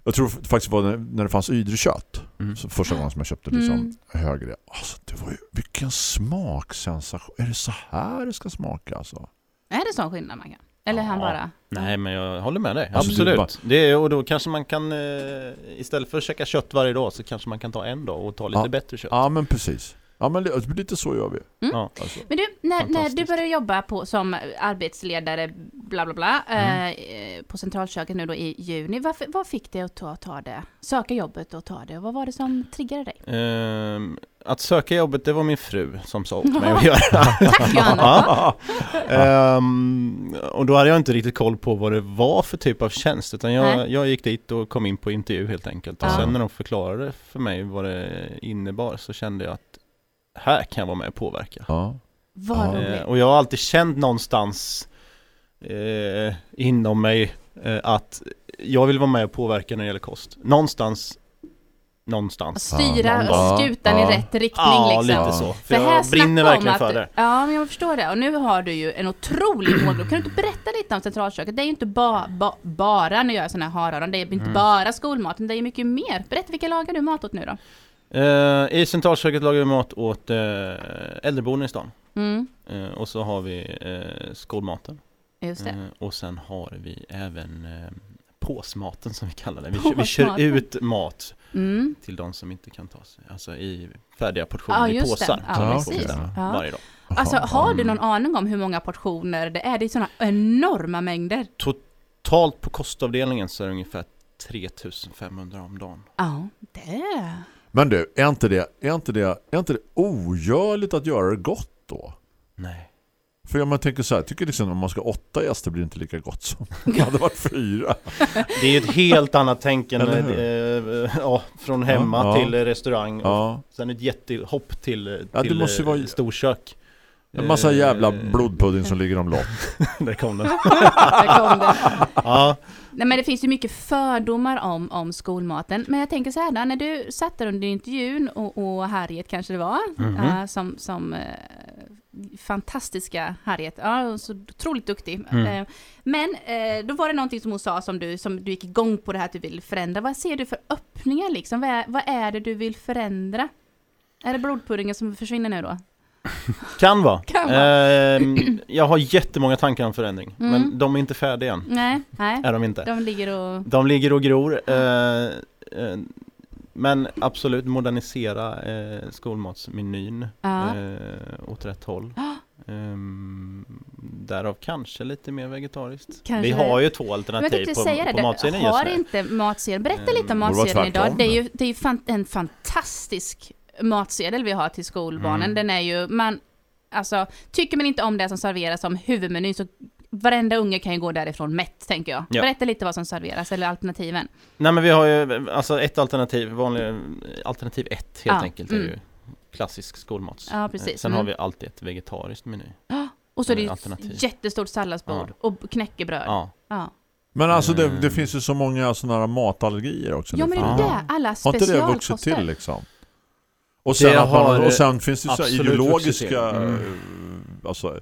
jag tror faktiskt det var när, det fanns ydrekött Mm. första gången som jag köpte liksom Mm. högre. Alltså, det var ju, vilken smaksensation. Är det så här det ska smaka alltså? Är det sån skillnad man kan? Eller är han Ja. bara... Nej men jag håller med dig, Alltså, absolut. det bara- Det är, och då kanske man kan, eh, istället för att käka kött varje dag så kanske man kan ta en dag och ta lite Ja. bättre kött. Ja men precis. Ja men li- lite så gör vi. Mm. Ja. Alltså. Men du, när, när du började jobba på, som arbetsledare, bla bla bla, Mm. eh, på centralköket nu då i juni, varför, vad fick dig att ta, ta det? Söka jobbet och ta det? Vad var det som triggade dig? Ehm, att söka jobbet, det var min fru som sa åt mig att göra. Tack Johanna! Ja. Ehm, och då hade jag inte riktigt koll på vad det var för typ av tjänst utan jag, jag gick dit och kom in på intervju helt enkelt. Och Ja. sen när de förklarade för mig vad det innebar så kände jag att här kan jag vara med och påverka. Ja. Vad Ja. roligt. Eh, och jag har alltid känt någonstans eh, inom mig eh, att jag vill vara med och påverka när det gäller kost. Någonstans, någonstans. styra Ja. skutan Ja. i rätt riktning Ja, liksom. lite så. För För här jag brinner verkligen att, för det. Ja, men jag förstår det. Och nu har du ju en otrolig målgrupp. Kan du inte berätta lite om centralköket? Det är ju inte ba, ba, bara, nu gör jag sådana här haröron, det är inte Mm. bara skolmaten, det är ju mycket mer. Berätta, vilka lagar du mat åt nu då? Eh, I centralköket lagar vi mat åt eh, äldreboenden i stan. Mm, Eh, och så har vi eh, skolmaten. just det. Eh, och sen har vi även eh, påsmaten som vi kallar det. Vi, kör- vi kör Påsmaten. ut mat Mm. till de som inte kan ta sig. Alltså i färdiga portioner Ja, i just det. påsar. Ja, som vi får precis. Ja. Varje dag. Alltså, har du någon aning om hur många portioner det är? Det är sådana enorma mängder. Totalt på kostavdelningen så är det ungefär 3500 om dagen. Ja, det är... Men du, är inte det, är inte det, är inte det ogörligt att göra det gott då? Nej. För om man tänker så här, jag tycker liksom om man ska åtta gäster blir det inte lika gott som om det hade varit fyra. Det är ju ett helt annat tänk än eh, ja, från hemma Ja, ja. till restaurang och Ja. sen ett jättehopp till, eh, Ja, det till måste ju vara- eh, storkök. En massa Eh, jävla blodpudding som ligger omlopp. Där kom den. Där kom det. Ja, Nej men det finns ju mycket fördomar om, om skolmaten. Men jag tänker så här då, när du satt där under intervjun och, och Harriet kanske det var, Mhm. ja, som, som eh, fantastiska Harriet, ja, så otroligt duktig. Mm. Eh, men eh, då var det någonting som hon sa som du, som du gick igång på det här att du vill förändra. Vad ser du för öppningar liksom? Vad är, vad är det du vill förändra? Är det blodpuddingen som försvinner nu då? kan vara. Kan Ehm, jag har jättemånga tankar om förändring, Mm. men de är inte färdiga än. Nej, nej. Är de inte. De ligger och... De ligger och gror. eh, eh, men absolut modernisera eh, skolmatsmenyn Ja. eh, åt rätt håll. Ehm, därav kanske lite mer vegetariskt. Kanske Vi har ju två alternativ på, säga det, på matsidan just har nu. inte matsedeln, berätta lite om vara matsedeln idag. Det är ju, det är ju fan, en fantastisk matsedel vi har till skolbarnen. Mm. Den är ju, man, alltså, tycker man inte om det som serveras som huvudmeny så varenda unge kan ju gå därifrån mätt, tänker jag. Ja. Berätta lite vad som serveras, eller alternativen. Nej men vi har ju alltså ett alternativ, vanlig, alternativ ett helt Ja, enkelt är mm. ju klassisk skolmats. Ja, precis. Eh, Sen Mm. har vi alltid ett vegetariskt meny. Och så är det ju Alternativ. ett jättestort salladsbord och knäckebröd. Ja, Ja. ja. Men alltså det, Mm. det finns ju så många sådana här matallergier också. men det är Ja. det, alla Har inte det vuxit till liksom? Och sen, Det att man, och sen finns det så ideologiska. Mm. eh, alltså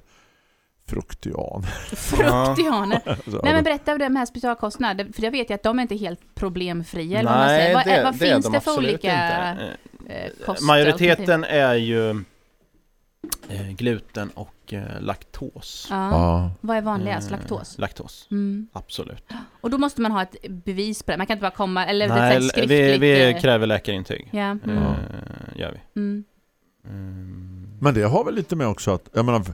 fruktian. Fruktianer. Nej men berätta om de här specialkosterna, Det- för jag vet ju att de är inte helt problemfria. eller vad man Nej, säger. Vad, det, är, vad det finns de det för olika inte. eh, Eh? Majoriteten är ju gluten och eh, laktos. Ja. Ja. Vad är vanligast? Eh, Laktos? Laktos, Mm. absolut. Och då måste man ha ett bevis på det. Man kan inte bara komma, eller Nej, ett vi, skriftligt... vi eh, kräver läkarintyg. Ja. Mm. Eh, gör vi. Mm. Mm. Men det har väl lite med också att, jag menar,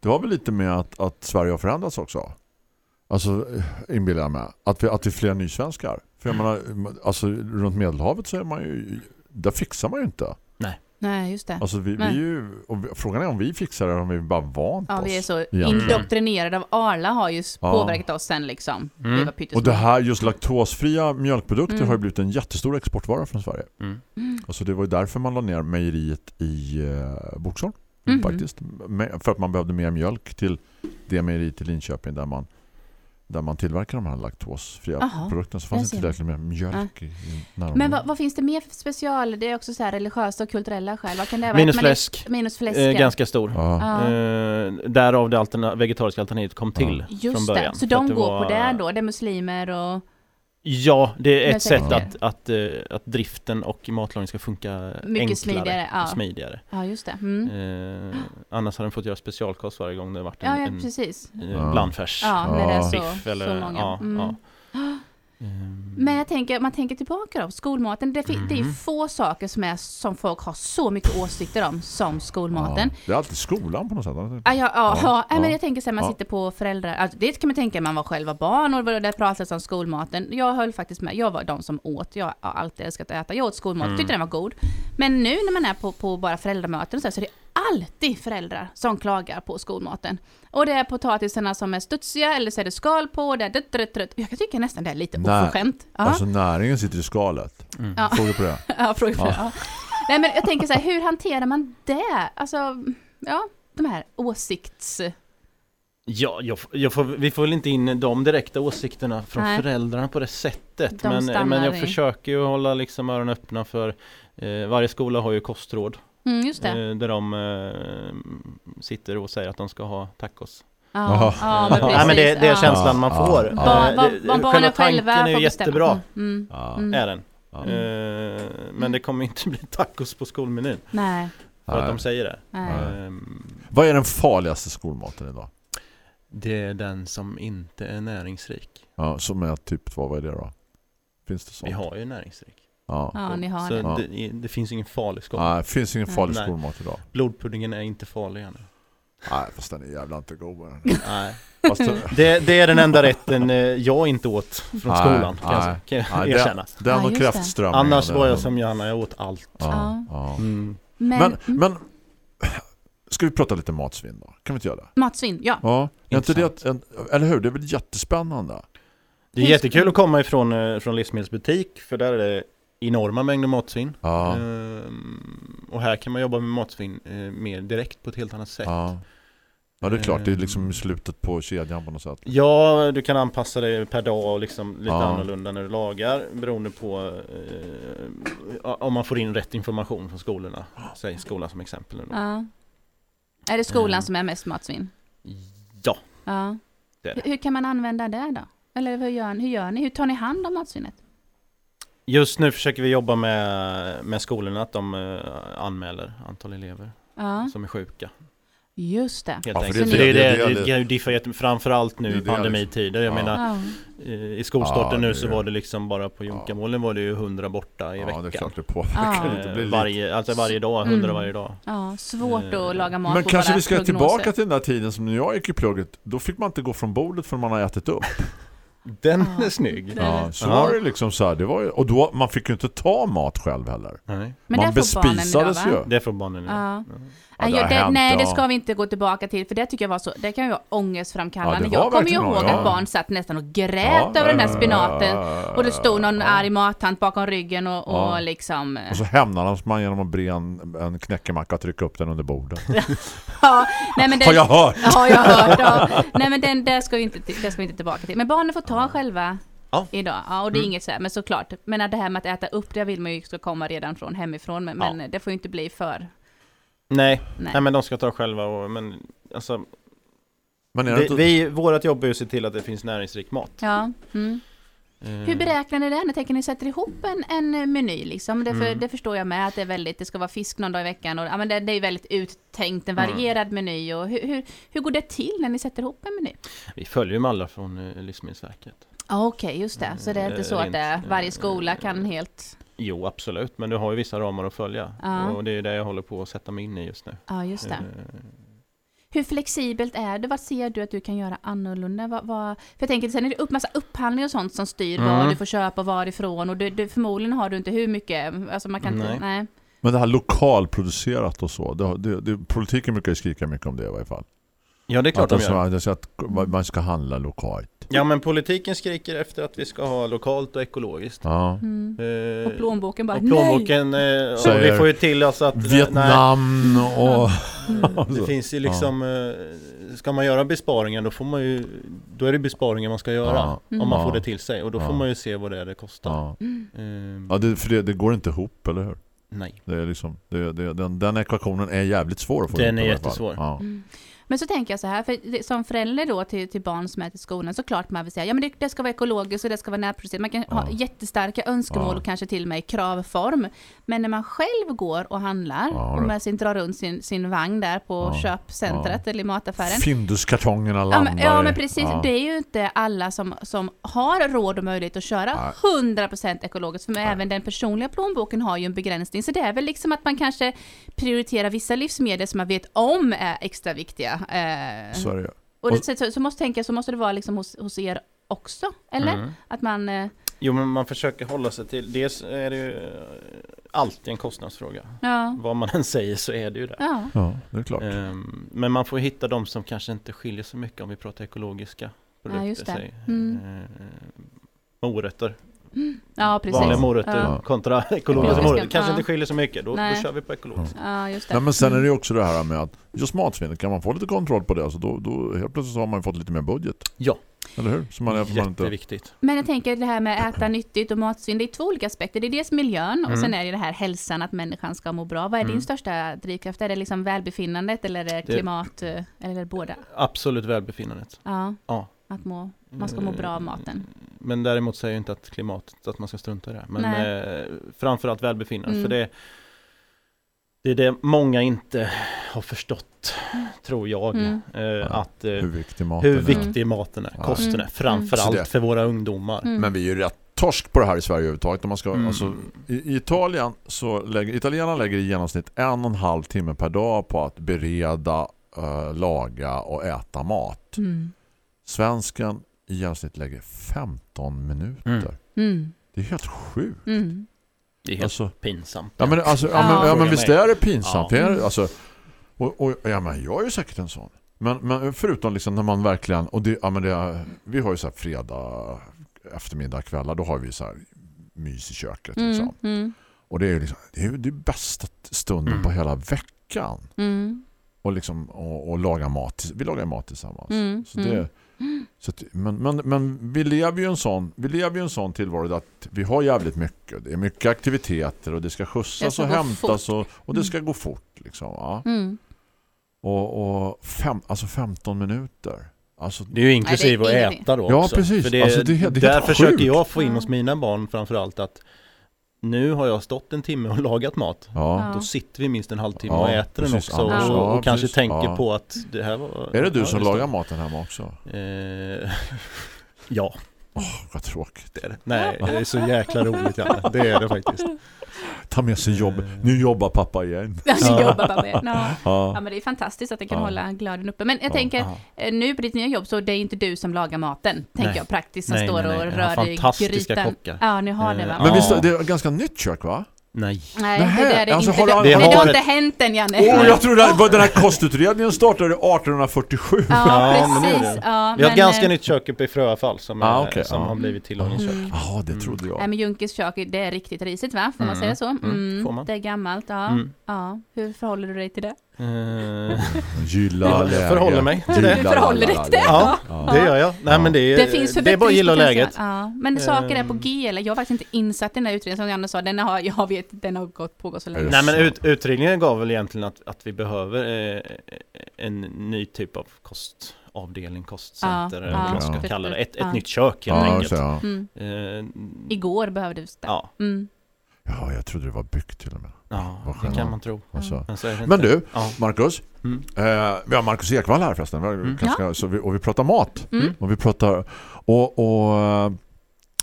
det har väl lite med att, att Sverige har förändrats också. Alltså, eh, inbillar jag mig. Att vi, att vi är fler nysvenskar. För jag menar, alltså runt Medelhavet så är man ju, där fixar man ju inte. Nej, just det. Alltså vi, vi är Nej. ju, frågan är om vi fixar det eller om vi bara vant Ja, oss. vi är så egentligen. indoktrinerade av Arla har ju Ja. påverkat oss sen liksom. Mm. Vi var. Och det här, just laktosfria mjölkprodukter Mm. har ju blivit en jättestor exportvara från Sverige. Mm. Alltså det var ju därför man la ner mejeriet i eh, Boxholm. Mhm. Faktiskt. För att man behövde mer mjölk till det mejeriet i Linköping där man, där man tillverkar de här laktosfria Aha, produkterna. Så fanns det inte tillräckligt med mjölk i närområdet. Men vad, vad finns det mer för special? Det är också så här religiösa och kulturella skäl. Vad kan det vara? Minus är- fläsk. Minus fläsk, Eh, ja. ganska stor. Ja. Ja. Eh, därav det alterna- vegetariska alternativet kom till från Just början. det, så de går var- på det då? Det är muslimer och... Ja, det är ett sätt att, att, eh, att driften och matlagning ska funka enklare smidigare, ja. och smidigare. Ja, just det. Mm. Eh, annars hade de fått göra specialkost varje gång det varit en, Ja, ja, en precis. eh, Ja. blandfärs. Ja, när det är så, biff eller, så många. ja, Mm. ja. Ehm, Men jag tänker, man tänker tillbaka då, skolmaten, det, fi- det är ju Mhm. få saker som, är, som folk har så mycket åsikter om som skolmaten. Ja. Det är alltid skolan på något sätt. Ja, ja, ja, Ja, ja. Men ja. jag tänker så här, man sitter på föräldrar, alltså, det kan man tänka man var själva barn och det pratades om skolmaten. Jag höll faktiskt med, jag var de som åt, jag har alltid älskat att äta, jag åt skolmat, Mm. tyckte den var god. Men nu när man är på, på bara föräldramöten och så, här, så är det alltid föräldrar som klagar på skolmaten. Och det är potatisarna som är studsiga eller så är det skal på, det är dött, dött, dött. Jag kan tycka nästan det är lite oförskämt. Ja. Alltså näringen sitter i skalet. mm. Ja. Fråga på det. Ja, fråga på Ja. det. Ja. Nej men jag tänker så här, hur hanterar man det? Alltså, ja, de här åsikts... Ja, jag, jag får, vi får väl inte in de direkta åsikterna från Nej. föräldrarna på det sättet. De Men, men jag i- försöker ju hålla liksom öronen öppna för eh, varje skola har ju kostråd. Mm, just det. Eh, där de eh, sitter och säger att de ska ha tacos. Ja, ja, men Ja, men det, det är ja. känslan man Ja, får. ja. Eh, vad barnen själva tanken är ju jättebra. Mm, Ja. mm, Är den. Ja. Eh, men det kommer inte bli tacos på skolmenyn. Nej, För att de säger det. nej. Ehm, Vad är den farligaste skolmaten idag? det är den som inte är näringsrik. Ja, som är typ, vad vad är det då? Finns det sånt? Vi har ju näringsrik. Ja. Ja, ni har Så det. det, det finns ingen farlig skål. Nej, det finns ingen farlig Nej. skolmat idag. Blodpuddingen är inte farlig ännu. Nej, fast den är jävla inte god. Nej. Fast, Det, det är den enda rätten eh, jag inte åt från Nej, skolan, kan nej. jag, kan Nej, erkänna. Och just det. kräftströmming. Annars var det- jag som Johanna, jag åt allt. Ja, ja. Mm. Men, Men, men ska vi prata lite matsvinn då? Kan vi inte göra det? matsvinn, ja. Ja, inte det en, eller hur? Det är väl jättespännande. Det är jättekul att komma ifrån eh, från livsmedelsbutik, för där är det enorma mängder matsvinn. Ja, Ehm, och här kan man jobba med matsvinn eh, mer direkt på ett helt annat sätt. ja. ja, det är klart. Det är Ehm. liksom i slutet på kedjan på något sätt. Ja, du kan anpassa dig per dag och liksom lite Ja. annorlunda när du lagar beroende på eh, om man får in rätt information från skolorna. Säg skolan som exempel nu då. ja. Är det skolan Mm. som är mest matsvinn? Ja, Ja. Det är det. Hur, hur kan man använda det då? Eller hur gör, hur gör ni? Hur tar ni hand om matsvinnet? Just nu försöker vi jobba med, med skolorna att de eh, anmäler antal elever Ja, som är sjuka. just det. Helt Ja, för enkelt. det- det, är det- det, det- det, det- kan ju framförallt nu i det pandemitider. Jag Ja. menar Ja. eh, i skolstarten Ja, nu så var det liksom bara på Junkamålen var det ju 100 borta i Ja, veckan. det är klart det påverkar. Ja. Det blir Eh, lite- varje, alltså varje dag, 100 Mm. varje dag. ja, svårt Eh, att laga mat Men på kanske vi ska prognoser. tillbaka till den där tiden som när jag gick i plugget. Då fick man inte gå från bordet förrän man har ätit upp. Den Ja. är snygg. Ja, så var det liksom så här. Det var ju, och då, man fick ju inte ta mat själv heller. Nej, Men man det får barnen idag, bespisades ju. det får barnen nu. Ja. Ja, Nej, det nej, det ska vi inte gå tillbaka till, för det tycker jag var så, det kan ju vara ångestframkallande. Ja, jag kommer ju ihåg att barn satt nästan och grät över den där ja, Och det stod någon ja. arg mattant bakom ryggen och, och liksom... Och så hämnades man genom att bre en, en knäckemacka och trycka upp den under bordet. Ja, nej men det, Har jag hört? Ja, jag har hört. Ja. Nej men den, det, ska vi inte, det ska vi inte tillbaka till. Men barnen får ta själva idag. Ja, och det är Mm. inget så här, men såklart. Men det här med att äta upp, det vill man ju ska komma redan från hemifrån. Men, men det får ju inte bli för... Nej, Nej. nej, men de ska ta själva och, men alltså, Men är det vi, inte... vi, vårt jobb är ju att se till att det finns näringsrik mat. Ja. Mm. Eh, Hur beräknar ni det? När tänker ni sätter ihop en, en meny liksom? Det, för, Mm. det förstår jag med att det är väldigt, det ska vara fisk någon dag i veckan och ja, men det, det är väldigt uttänkt, en Mm. varierad meny och hur, hur, hur går det till när ni sätter ihop en meny? Vi följer ju mallar från eh, Livsmedelsverket. Ja okej, just det. Så det är inte så att det, varje eh, skola kan helt... Jo, absolut, men du har ju vissa ramar att följa. Ja. Och det är det jag håller på att sätta mig in i just nu. Ja just det. Eh, Hur flexibelt är det? Vad ser du att du kan göra annorlunda? Vad, vad, för jag tänker, sen är det upp massa upphandling och sånt som styr Mm. vad du får köpa och varifrån. Och du, du, förmodligen har du inte hur mycket, alltså man kan inte, Nej. nej. Men det här lokalproducerat och så. Det, det, det, politiken brukar ju skrika mycket om det i varje fall. Ja, det är klart att, de gör. ska, att man ska handla lokalt. Ja, men politiken skriker efter att vi ska ha lokalt och ekologiskt. Ja. Mm. Eh, Och plånboken bara, och plånboken, eh, och vi får ju till oss att... nej, Vietnam och... Det finns ju liksom, eh, ska man göra besparingar då får man ju, då är det besparingar man ska göra. Ja. Mm. Om man får det till sig och då Ja. får man ju se vad det är det kostar. Ja, Ehm, ja det, för det, det går inte ihop, eller hur? Nej. Det är liksom, det, det, den, den ekvationen är jävligt svår att få Den ihop är jättesvår. Ja. Mm. Men så tänker jag så här, för som förälder då till, till barn som är till skolan, så klart man vill säga, ja men det, det ska vara ekologiskt och det ska vara närproducerat. Man kan ha Ja. jättestarka önskemål Ja. och kanske till och med i kravform. Men när man själv går och handlar Ja, och med sin, drar runt sin, sin vagn där på Ja. köpcentret eller i mataffären. Finduskartongerna Ja landar men, ja men precis, ja. det är ju inte alla som, som har råd och möjlighet att köra 100% ekologiskt. För även den personliga plånboken har ju en begränsning. Så det är väl liksom att man kanske prioriterar vissa livsmedel som man vet om är extra viktiga. Eh, Så är det. och det, Och- så, så, måste tänka, så måste det vara liksom hos, hos er också, eller? Mm. Att man... Eh, Jo men man försöker hålla sig till, dels är det ju alltid en kostnadsfråga. ja. Vad man än säger så är det ju det. Ja. Ja, det är klart. Ehm, men man får hitta de som kanske inte skiljer så mycket om vi pratar ekologiska produkter. Ja, just det. Mm. Ehm, morötter, ja, precis. vanliga morötter Ja. kontra ekologiska Ekologiska, morötter. Kanske ja. inte skiljer så mycket, då, då kör vi på ekologiskt. Ja, just det. Nej, men sen är det ju också det här med att just matsvinnet, kan man få lite kontroll på det alltså då, då helt plötsligt så har man fått lite mer budget. Ja, Eller hur? Så man, man inte... Men jag tänker det här med äta nyttigt och matsvinn, det är två olika aspekter. Det är dels miljön och Mm. sen är det det här hälsan, att människan ska må bra. Vad är din Mm. största drivkraft? Är det liksom välbefinnandet eller är det klimat, eh, eller är det båda? Absolut välbefinnandet. Ja, Ja. Att må, man ska må bra av maten. Men däremot säger jag inte att klimatet, att man ska strunta i det. Men eh, framförallt välbefinnande. Mm. För det, det är det många inte har förstått, tror jag. Mm. Eh, Ja. Att eh, hur viktig maten hur är. viktig maten är, Ja. kosten Mm. är. Framförallt Mm. för våra ungdomar. Mm. Men vi är ju rätt torsk på det här i Sverige överhuvudtaget. Om man ska, Mm. alltså, i, I Italien så lägger italienarna lägger i genomsnitt en och en halv timme per dag på att bereda eh, laga och äta mat. Mm. Svensken i genomsnitt lägger 15 minuter. Mm. Mm. Det är helt sjukt. Mm. Det är helt Alltså, pinsamt. ja, men, alltså, ja, men, ja, men visst är det pinsamt. Ja. Det är, alltså, och, och, ja, men jag är ju säkert en sån. Men, men förutom liksom när man verkligen och det, ja, men det, vi har ju så här fredag eftermiddag kvällar då har vi så här mys i köket liksom. Mm. Mm. Och det är ju liksom, det är det bästa stunden Mm. på hela veckan. Mm. Och, liksom, och, och laga mat. Vi lagar mat tillsammans. Mm. Så det, så att, men, men, men vi lever ju en sån vi lever ju en sån tillvaro att vi har jävligt mycket. Det är mycket aktiviteter och det ska Det skjutsas ska och hämtas och, och det Mm. ska gå fort. Liksom, ja. Mm. Och, och fem, alltså 15 minuter. Alltså, Det är ju inklusive Nej, det är att äta då Ja, också. precis. För det, Alltså, det det är där försöker sjukt. jag få in Ja. hos mina barn framförallt att nu har jag stått en timme och lagat mat. ja. Då sitter vi minst en halvtimme Ja, och äter den också. Ja, och, ja, och kanske precis. tänker Ja. på att det här var... Är det du ja, som lagar maten hemma också? Eh, ja, Vad tråkigt. det är det. Nej, det är så jäkla roligt. Ja. Det är det faktiskt. Ta med sig jobb. Nu jobbar pappa igen. Ja, det jobbar bara med. Ja. Ja men det är fantastiskt att det kan Ja. hålla glöden uppe. Men jag Ja. tänker, Ja. eh, nu på ditt nya jobb så det är inte du som lagar maten, tänker Nej. jag praktiskt, som Nej, står nej, nej. och rör i grytan. kockar. Ja, ni har det Eh, va? Men visst, det är ganska nytt kök va? Nej. Nej, Nähä, det, där är alltså inte, har det, det, Det har inte hänt än Janne. Åh, jag tror att den här kostutredningen startade 1847. Ja, Ja, men det precis. det. Ja, Vi har men, ett ganska eh, nytt kök uppe i Fröfall som, Ah, okej, som ja. har blivit tillagningskök. Mm. Ja, det trodde jag. Nej men Junkers kök, det är riktigt risigt va? Får man Mm, säga så? mm, Mm, får man. Det är gammalt, ja. Mm. ja. Hur förhåller du dig till det? Eh, Gilla Jag förhåller mig till det. Gilla Du förhåller dig till det? Ja, det gör jag. Nej Ja. men det är, Det finns det är bara att gilla läget. Ja, men saker är på. G, eller jag har faktiskt inte insatt i den här utredningen som Janne sa, den har, jag vet, den har gått pågått så länge. Nej men ut, utredningen gav väl egentligen att, att vi behöver eh, en ny typ av kostavdelning, kostcenter, Ja, eller vad man ja. ska kalla det. Ett, ett Ja. nytt kök helt Ja, enkelt. så, ja. Mm. Eh, Igår behövdes det. ja, Mm. Ja, jag trodde det var byggt till och med. ja, det kan man tro. Alltså. Men, Men du, Ja. Marcus. Mm. Eh, vi har Marcus Ekvall här förresten. Vi Mm. ganska, så vi, och vi pratar mat. Mm. Och vi pratar... Och, och eh,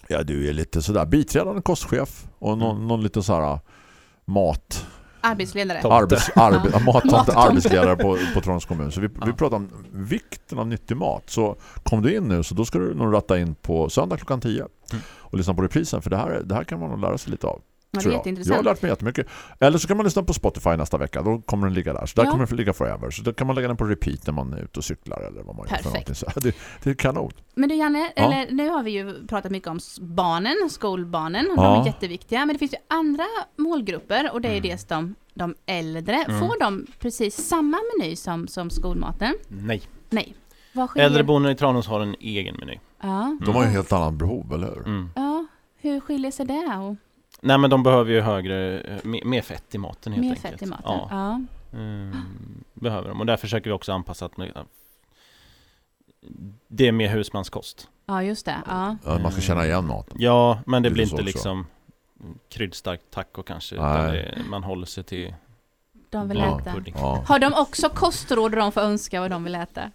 ja, du är lite sådär biträdande kostchef. Och någon, Mm. någon lite sådär mat... Arbetsledare. Arbets, arbe, ja, mattomte, arbetsledare på, på Trondhems kommun. Så vi, vi Ja. pratar om vikten av nyttig mat. Så kom du in nu så då ska du nog ratta in på söndag klockan 10 Mm. och lyssna på reprisen. För det här, det här kan man nog lära sig lite av. Ja, det är tror jag. jag har lärt mig jättemycket. Eller så kan man lyssna på Spotify nästa vecka. Då kommer den ligga där. Så där Ja. kommer den ligga forever. Så då kan man lägga den på repeat när man är ute och cyklar eller vad man gör Perfekt. någonting. Så det, det är kanon. Men du Janne, Ja. eller, nu har vi ju pratat mycket om barnen, skolbarnen, och Ja. de är jätteviktiga. Men det finns ju andra målgrupper och det är Mm. dels de, de äldre. Mm. Får de precis samma meny som, som skolmaten? Nej. Nej. Äldreboenden i Tranås har en egen meny. Ja. De har ju helt annat behov, eller hur? Mm. ja. Hur skiljer sig det? Och Nej men de behöver ju högre, eh, mer, mer fett i maten helt mer enkelt. fett i maten? Ja, Ja. mm, behöver de. Och där försöker vi också anpassa att med, det är mer husmanskost. ja, just det. Ja. Ja, man ska känna igen maten. Ja, men det, Det blir inte liksom kryddstarkt taco kanske. Det, man håller sig till De vill äta. Ja. Har de också kostråd de får önska vad de vill äta?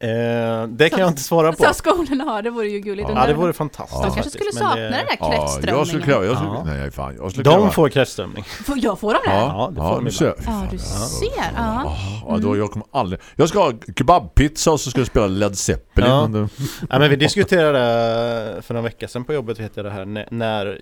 Eh, det kan jag inte svara på. Så skolorna har, det vore ju gulligt. Ja, Ja, det vore fantastiskt. De de kanske faktiskt, skulle sakna det- den där Ja, kräftströmmingen. jag skulle kräva, jag skulle, Ja. nej, fan, jag skulle De får kräftströmming. Får, jag får de det? Ja, Ja, det får de du ibland. ser. du ser. Ja. Ja, då jag kommer aldrig. Jag ska ha kebabpizza och så ska jag spela Led Zeppelin. Ja. Ja, men vi diskuterade för några veckor sedan på jobbet jag det här när-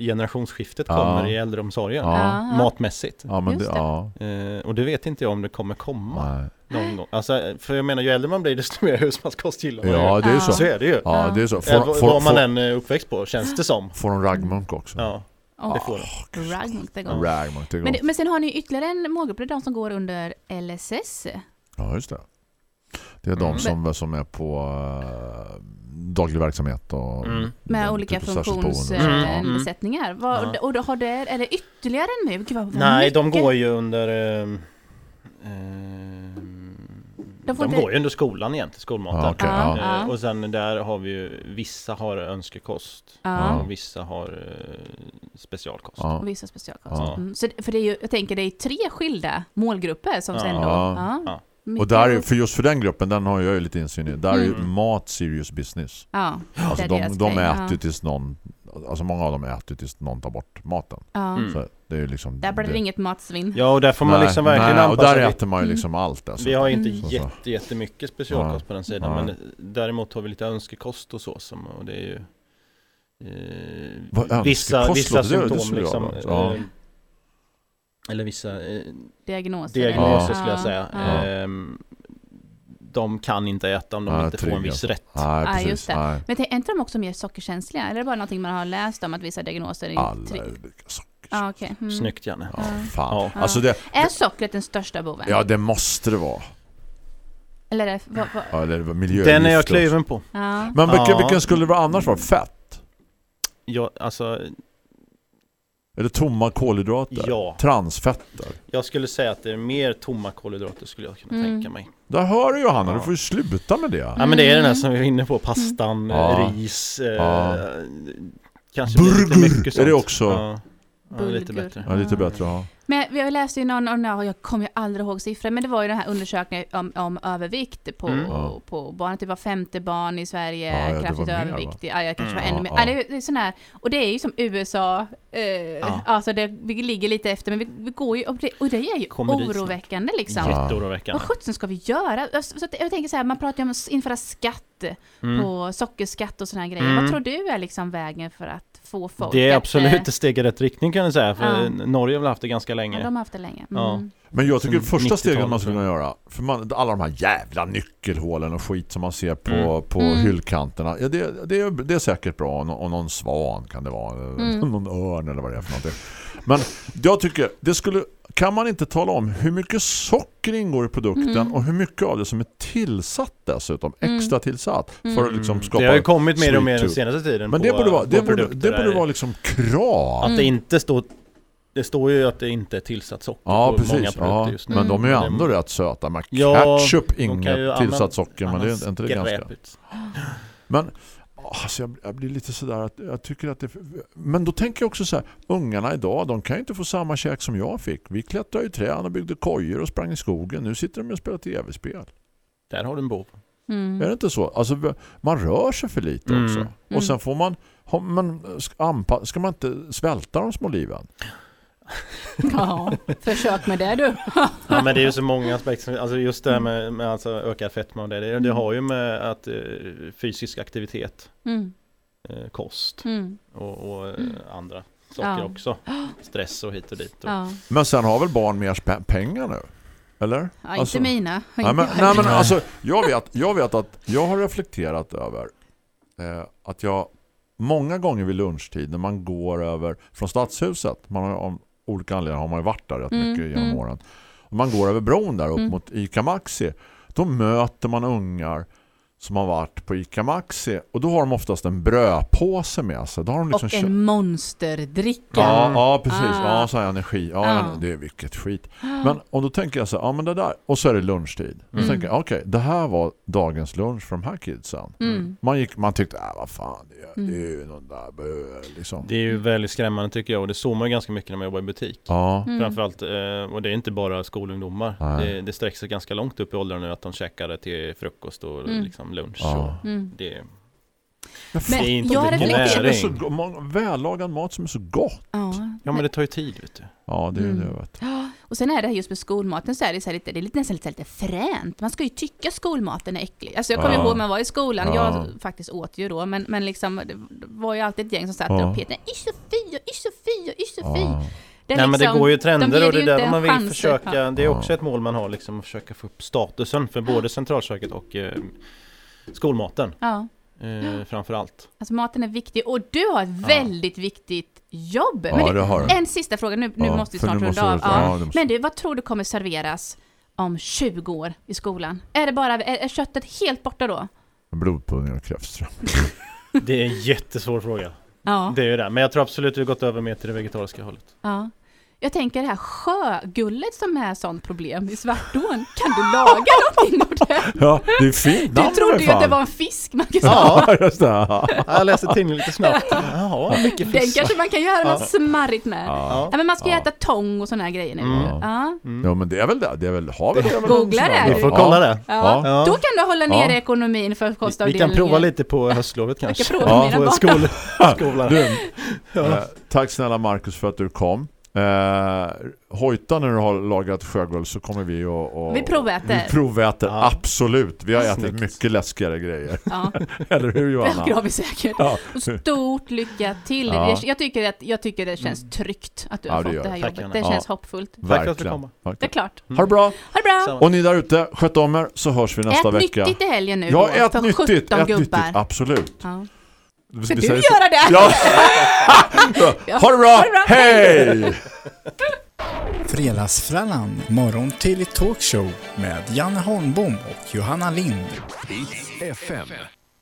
generationsskiftet Ja. kommer i äldreomsorgen. Ja. Ja. Matmässigt. Ja, men det. ja. Eh, och det vet inte jag om det kommer komma Nej. Någon gång. Alltså, för jag menar ju äldre man blir desto mer husmanskost gillar man Ja, det är ju så. Så är det ju. Ja, det är så. Eh, Får, får, vad man än är uppväxt på känns det som. får en raggmunk också. Ja, Åh, det får det. raggmunk, det är gott. raggmunk, det är Men, gott. men sen har ni ju ytterligare en målgrupp, det är de som går under LSS. Ja, just det. Det är de Mm. som, som är på uh, daglig verksamhet och Mm. Med olika typ av särskilt boende. Mm. Mm. funktionsnedsättningar. Vad- Ja. Och då har det, är det ytterligare en nu? Gud, Nej, de mycket. går ju under... De de inte- går ju under skolan egentligen, skolmaten. Okej, Ja, ja. Eh, ja. Och sen där har vi ju, vissa har önskekost och vissa har eh, specialkost. Och vissa specialkost. Mm. Så, för det är ju, jag tänker det är tre skilda målgrupper som sen då... Och mycket- där, är- för just för den gruppen, den har jag ju lite insyn i. Där är ju Mm. mat serious business. Ja, Alltså de, de äter ja. tills någon alltså många av dem äter tills någon tar bort maten. Ja. Mm. Så det är liksom... Där blir det inget matsvinn. Ja, och där får man Nej, liksom verkligen nej, och där det. äter man ju liksom allt alltså. Vi har inte Mm. Jätte, jättemycket specialkost Ja. på den sidan Ja. men däremot har vi lite önskekost och så som, och det är ju Vad eh, vissa, önskekost vissa låter? Det- det symptom liksom. vara. Ja. eh, eller vissa eh, Diagnoser. diagnoser eller- skulle jag säga. Ja. De kan inte äta om de Ja, inte får en viss rätt. Nej, Ja, precis. just det. Nej. Men är inte de också mer sockerkänsliga? Eller är det bara någonting man har läst om att vissa diagnoser är Alla är lika socker. Ja, okej. Mm. Snyggt Janne. Ja, fan. Ja. Alltså det, Är sockret den största boven? ja, det måste det vara. Eller det, vad, vad? Ja, eller miljögifter Den är jag kluven på. Ja. Men vilken, Ja. vilken skulle det vara annars vara? Fett? Jag, alltså, Eller tomma kolhydrater? ja. Transfetter? Jag skulle säga att det är mer tomma kolhydrater skulle jag kunna Mm. tänka mig. Där hör du Johanna, Ja. du får ju sluta med det. Ja men det är den här som vi var inne på, pastan, Mm. Ja. eh, ris, eh, kanske lite Burger, mycket sånt. är det också? Ja, ja lite Bulgur. bättre. Ja, lite bättre, ja. Men vi läste ju någon, och nå- jag kommer ju aldrig ihåg siffror, men det var ju den här undersökningen om, om övervikt på, Mm. Ja. på barn. Det var femte barn i Sverige, Ja, ja, kraftigt överviktig. Ja, jag kanske Mm, var ännu mer. ja. Ja, det, är- det är sån här, och det är ju som USA, eh, alltså det, vi ligger lite efter, men vi, vi går ju, och det, och det är ju Kommer oroväckande liksom. Jätteoroväckande. Vad sjutton ska vi göra? Alltså, Så jag tänker så här, man pratar ju om att införa skatt Mm. på sockerskatt och här grejer. Mm. Vad tror du är liksom vägen för att få folk Det är absolut eh, ett steg i rätt riktning kan jag säga, för Ja. Norge har väl haft det ganska länge. Ja, de har haft det länge. Mm. Ja. Men jag tycker första 90-talet, steget man skulle kunna göra För man, alla de här jävla nyckelhålen och skit Som man ser på, Mm. på Mm. hyllkanterna ja, det, det, är, det är säkert bra och någon svan kan det vara Mm. Någon örn eller vad det är för någonting Men jag tycker det skulle Kan man inte tala om hur mycket socker ingår i produkten Mm. Och hur mycket av det som är tillsatt dessutom Mm. Extra tillsatt För att Mm. liksom skapa Det har ju kommit mer och mer den senaste tiden Men på, det borde vara, det borde, produkter det borde vara liksom krav Att Mm. det inte står Det står ju att det inte är tillsatt socker Ja, på många precis. produkter Ja, just nu. men de är ju ändå rätt söta. Med Ja, ketchup, ju inget tillsatt socker. Men det är inte det ganska... Men alltså jag, jag blir lite sådär att jag tycker att det... Men då tänker jag också så här, ungarna idag, de kan ju inte få samma käk som jag fick. Vi klättrade i träd och byggde kojor och sprang i skogen. Nu sitter de och spelar tv-spel. Där har du en bov. Mm. Är det inte så? Alltså man rör sig för lite Mm. också. Mm. Och sen får man... ska, anpa- ska man inte svälta de små liven? Ja, försök med det du. Ja men det är ju så många aspekter, alltså just det här med, med alltså ökad fetma och det, det, det har ju med att eh, fysisk aktivitet, Mm. eh, kost Mm. och, och eh, andra saker Ja. också. Stress och hit och dit. Och, Ja. Men sen har väl barn mer pengar nu? Eller? Ja, inte Alltså- mina. Nej men, nej, men alltså, jag, vet, jag vet att jag har reflekterat över eh, att jag många gånger vid lunchtid när man går över från stadshuset, man har, olika anledningar har man ju varit där rätt Mm, mycket genom mm. åren. Man går över bron där upp Mm. mot Ica Maxi, då möter man ungar som har varit på Ica Maxi och då har de oftast en brödpåse med sig. Då har de liksom Och en monsterdricka. Ja, ja precis. Ah. Ja, så här energi. Ja, Ah. det är vilket skit. Men och då tänker jag så här, ja men det där. Och så är det lunchtid. Då Mm. tänker jag, okej, det här var dagens lunch för de här kidsen. Mm. Man, gick, man tyckte, äh, vad fan, det är, Mm. det är ju någon där bö, liksom. Det är ju väldigt skrämmande tycker jag och det såg man ju ganska mycket när man jobbar i butik. Ja, Mm. Framförallt, eh, och det är inte bara skolungdomar. Det, det sträcker sig ganska långt upp i åldern nu att de käkade till frukost och Mm. Liksom lunch. Ja. Och Mm. det, jag Men det är inte jag mycket så, näring. go- många- vällagad mat som är så gott. Ja. Ja men det tar ju tid vet du. Ja, det är Mm. det. Vet. du. Ja, Och sen är det här just med skolmaten så är det, så här lite, det är lite, nästan lite, lite fränt. Man ska ju tycka skolmaten är äcklig. Alltså jag kommer Ja. ihåg när man var i skolan, Ja. jag faktiskt åt ju då, men, men liksom, det var ju alltid ett gäng som satt Ja. och petade, så så så fy. Ja. Det är Nej men det liksom- går ju de trender ger och det är där man vill chanser. försöka, det är också ett mål man har liksom, att försöka få upp statusen för både centralköket och eh, skolmaten Ja, eh, framförallt. alltså maten är viktig och du har ett väldigt viktigt jobb. Ja, Men det har du. en sista fråga, nu, nu Ja, måste vi för snart nu måste runda av. Ja. ja, det måste- Men du, vad tror du kommer serveras om 20 år i skolan? Är det bara, är, är köttet helt borta då? Blodpudding och kräftström. Det är en jättesvår fråga. Ja. Det är ju det. Men jag tror absolut vi har gått över mer till det vegetariska hållet. Ja. Jag tänker det här sjögullet som är sånt problem i Svartån. Kan du laga någonting av det? Ja, det är fint Du trodde ju att det var en fisk man kunde Ja, just det. Ja, jag läste tidningen lite snabbt. Jaha, mycket Den fisk. kanske man kan göra något smarrigt med. Ja. Ja, men man ska ju Ja. äta tång och såna här grejer nu. Mm. Ja. Ja, men det är väl det. Det är väl havet. det Googla det. Vi får kolla det. Ja. Ja. Då kan du hålla nere Ja. ekonomin för Vi kostavdelningen. kan prova lite på höstlovet kanske. kan prova Ja, mina på barn. skol, skolan. Du, eh, tack snälla Marcus för att du kom. Eh, hojta när du har lagat sjögull så kommer vi och Vi proväter. Vi proväter, Ja. absolut. Vi har ätit Snyggt. mycket läskigare grejer. Ja, Eller hur det Johanna? har vi säkert. Ja. Stort lycka till. Ja. Jag, tycker att, jag tycker det känns tryggt att du Ja, har det fått gör det här det. Tack, jobbet. Anna. Det Ja. känns hoppfullt. Tack för att du Verkligen. kom. Det är Verkligen. klart. Ha det bra! Ha det bra! Och ni där ute, sköt om er så hörs vi nästa Ät vecka. nyttigt i helgen nu Ja, ät för nyttigt, 17 ät nyttigt, absolut. Ska du göra det? Ja! Ja. Ha det bra! Ha det bra. Hej! Fredagsfrallan, morgon till talkshow med Janne Holmbom och Johanna Lind. FM.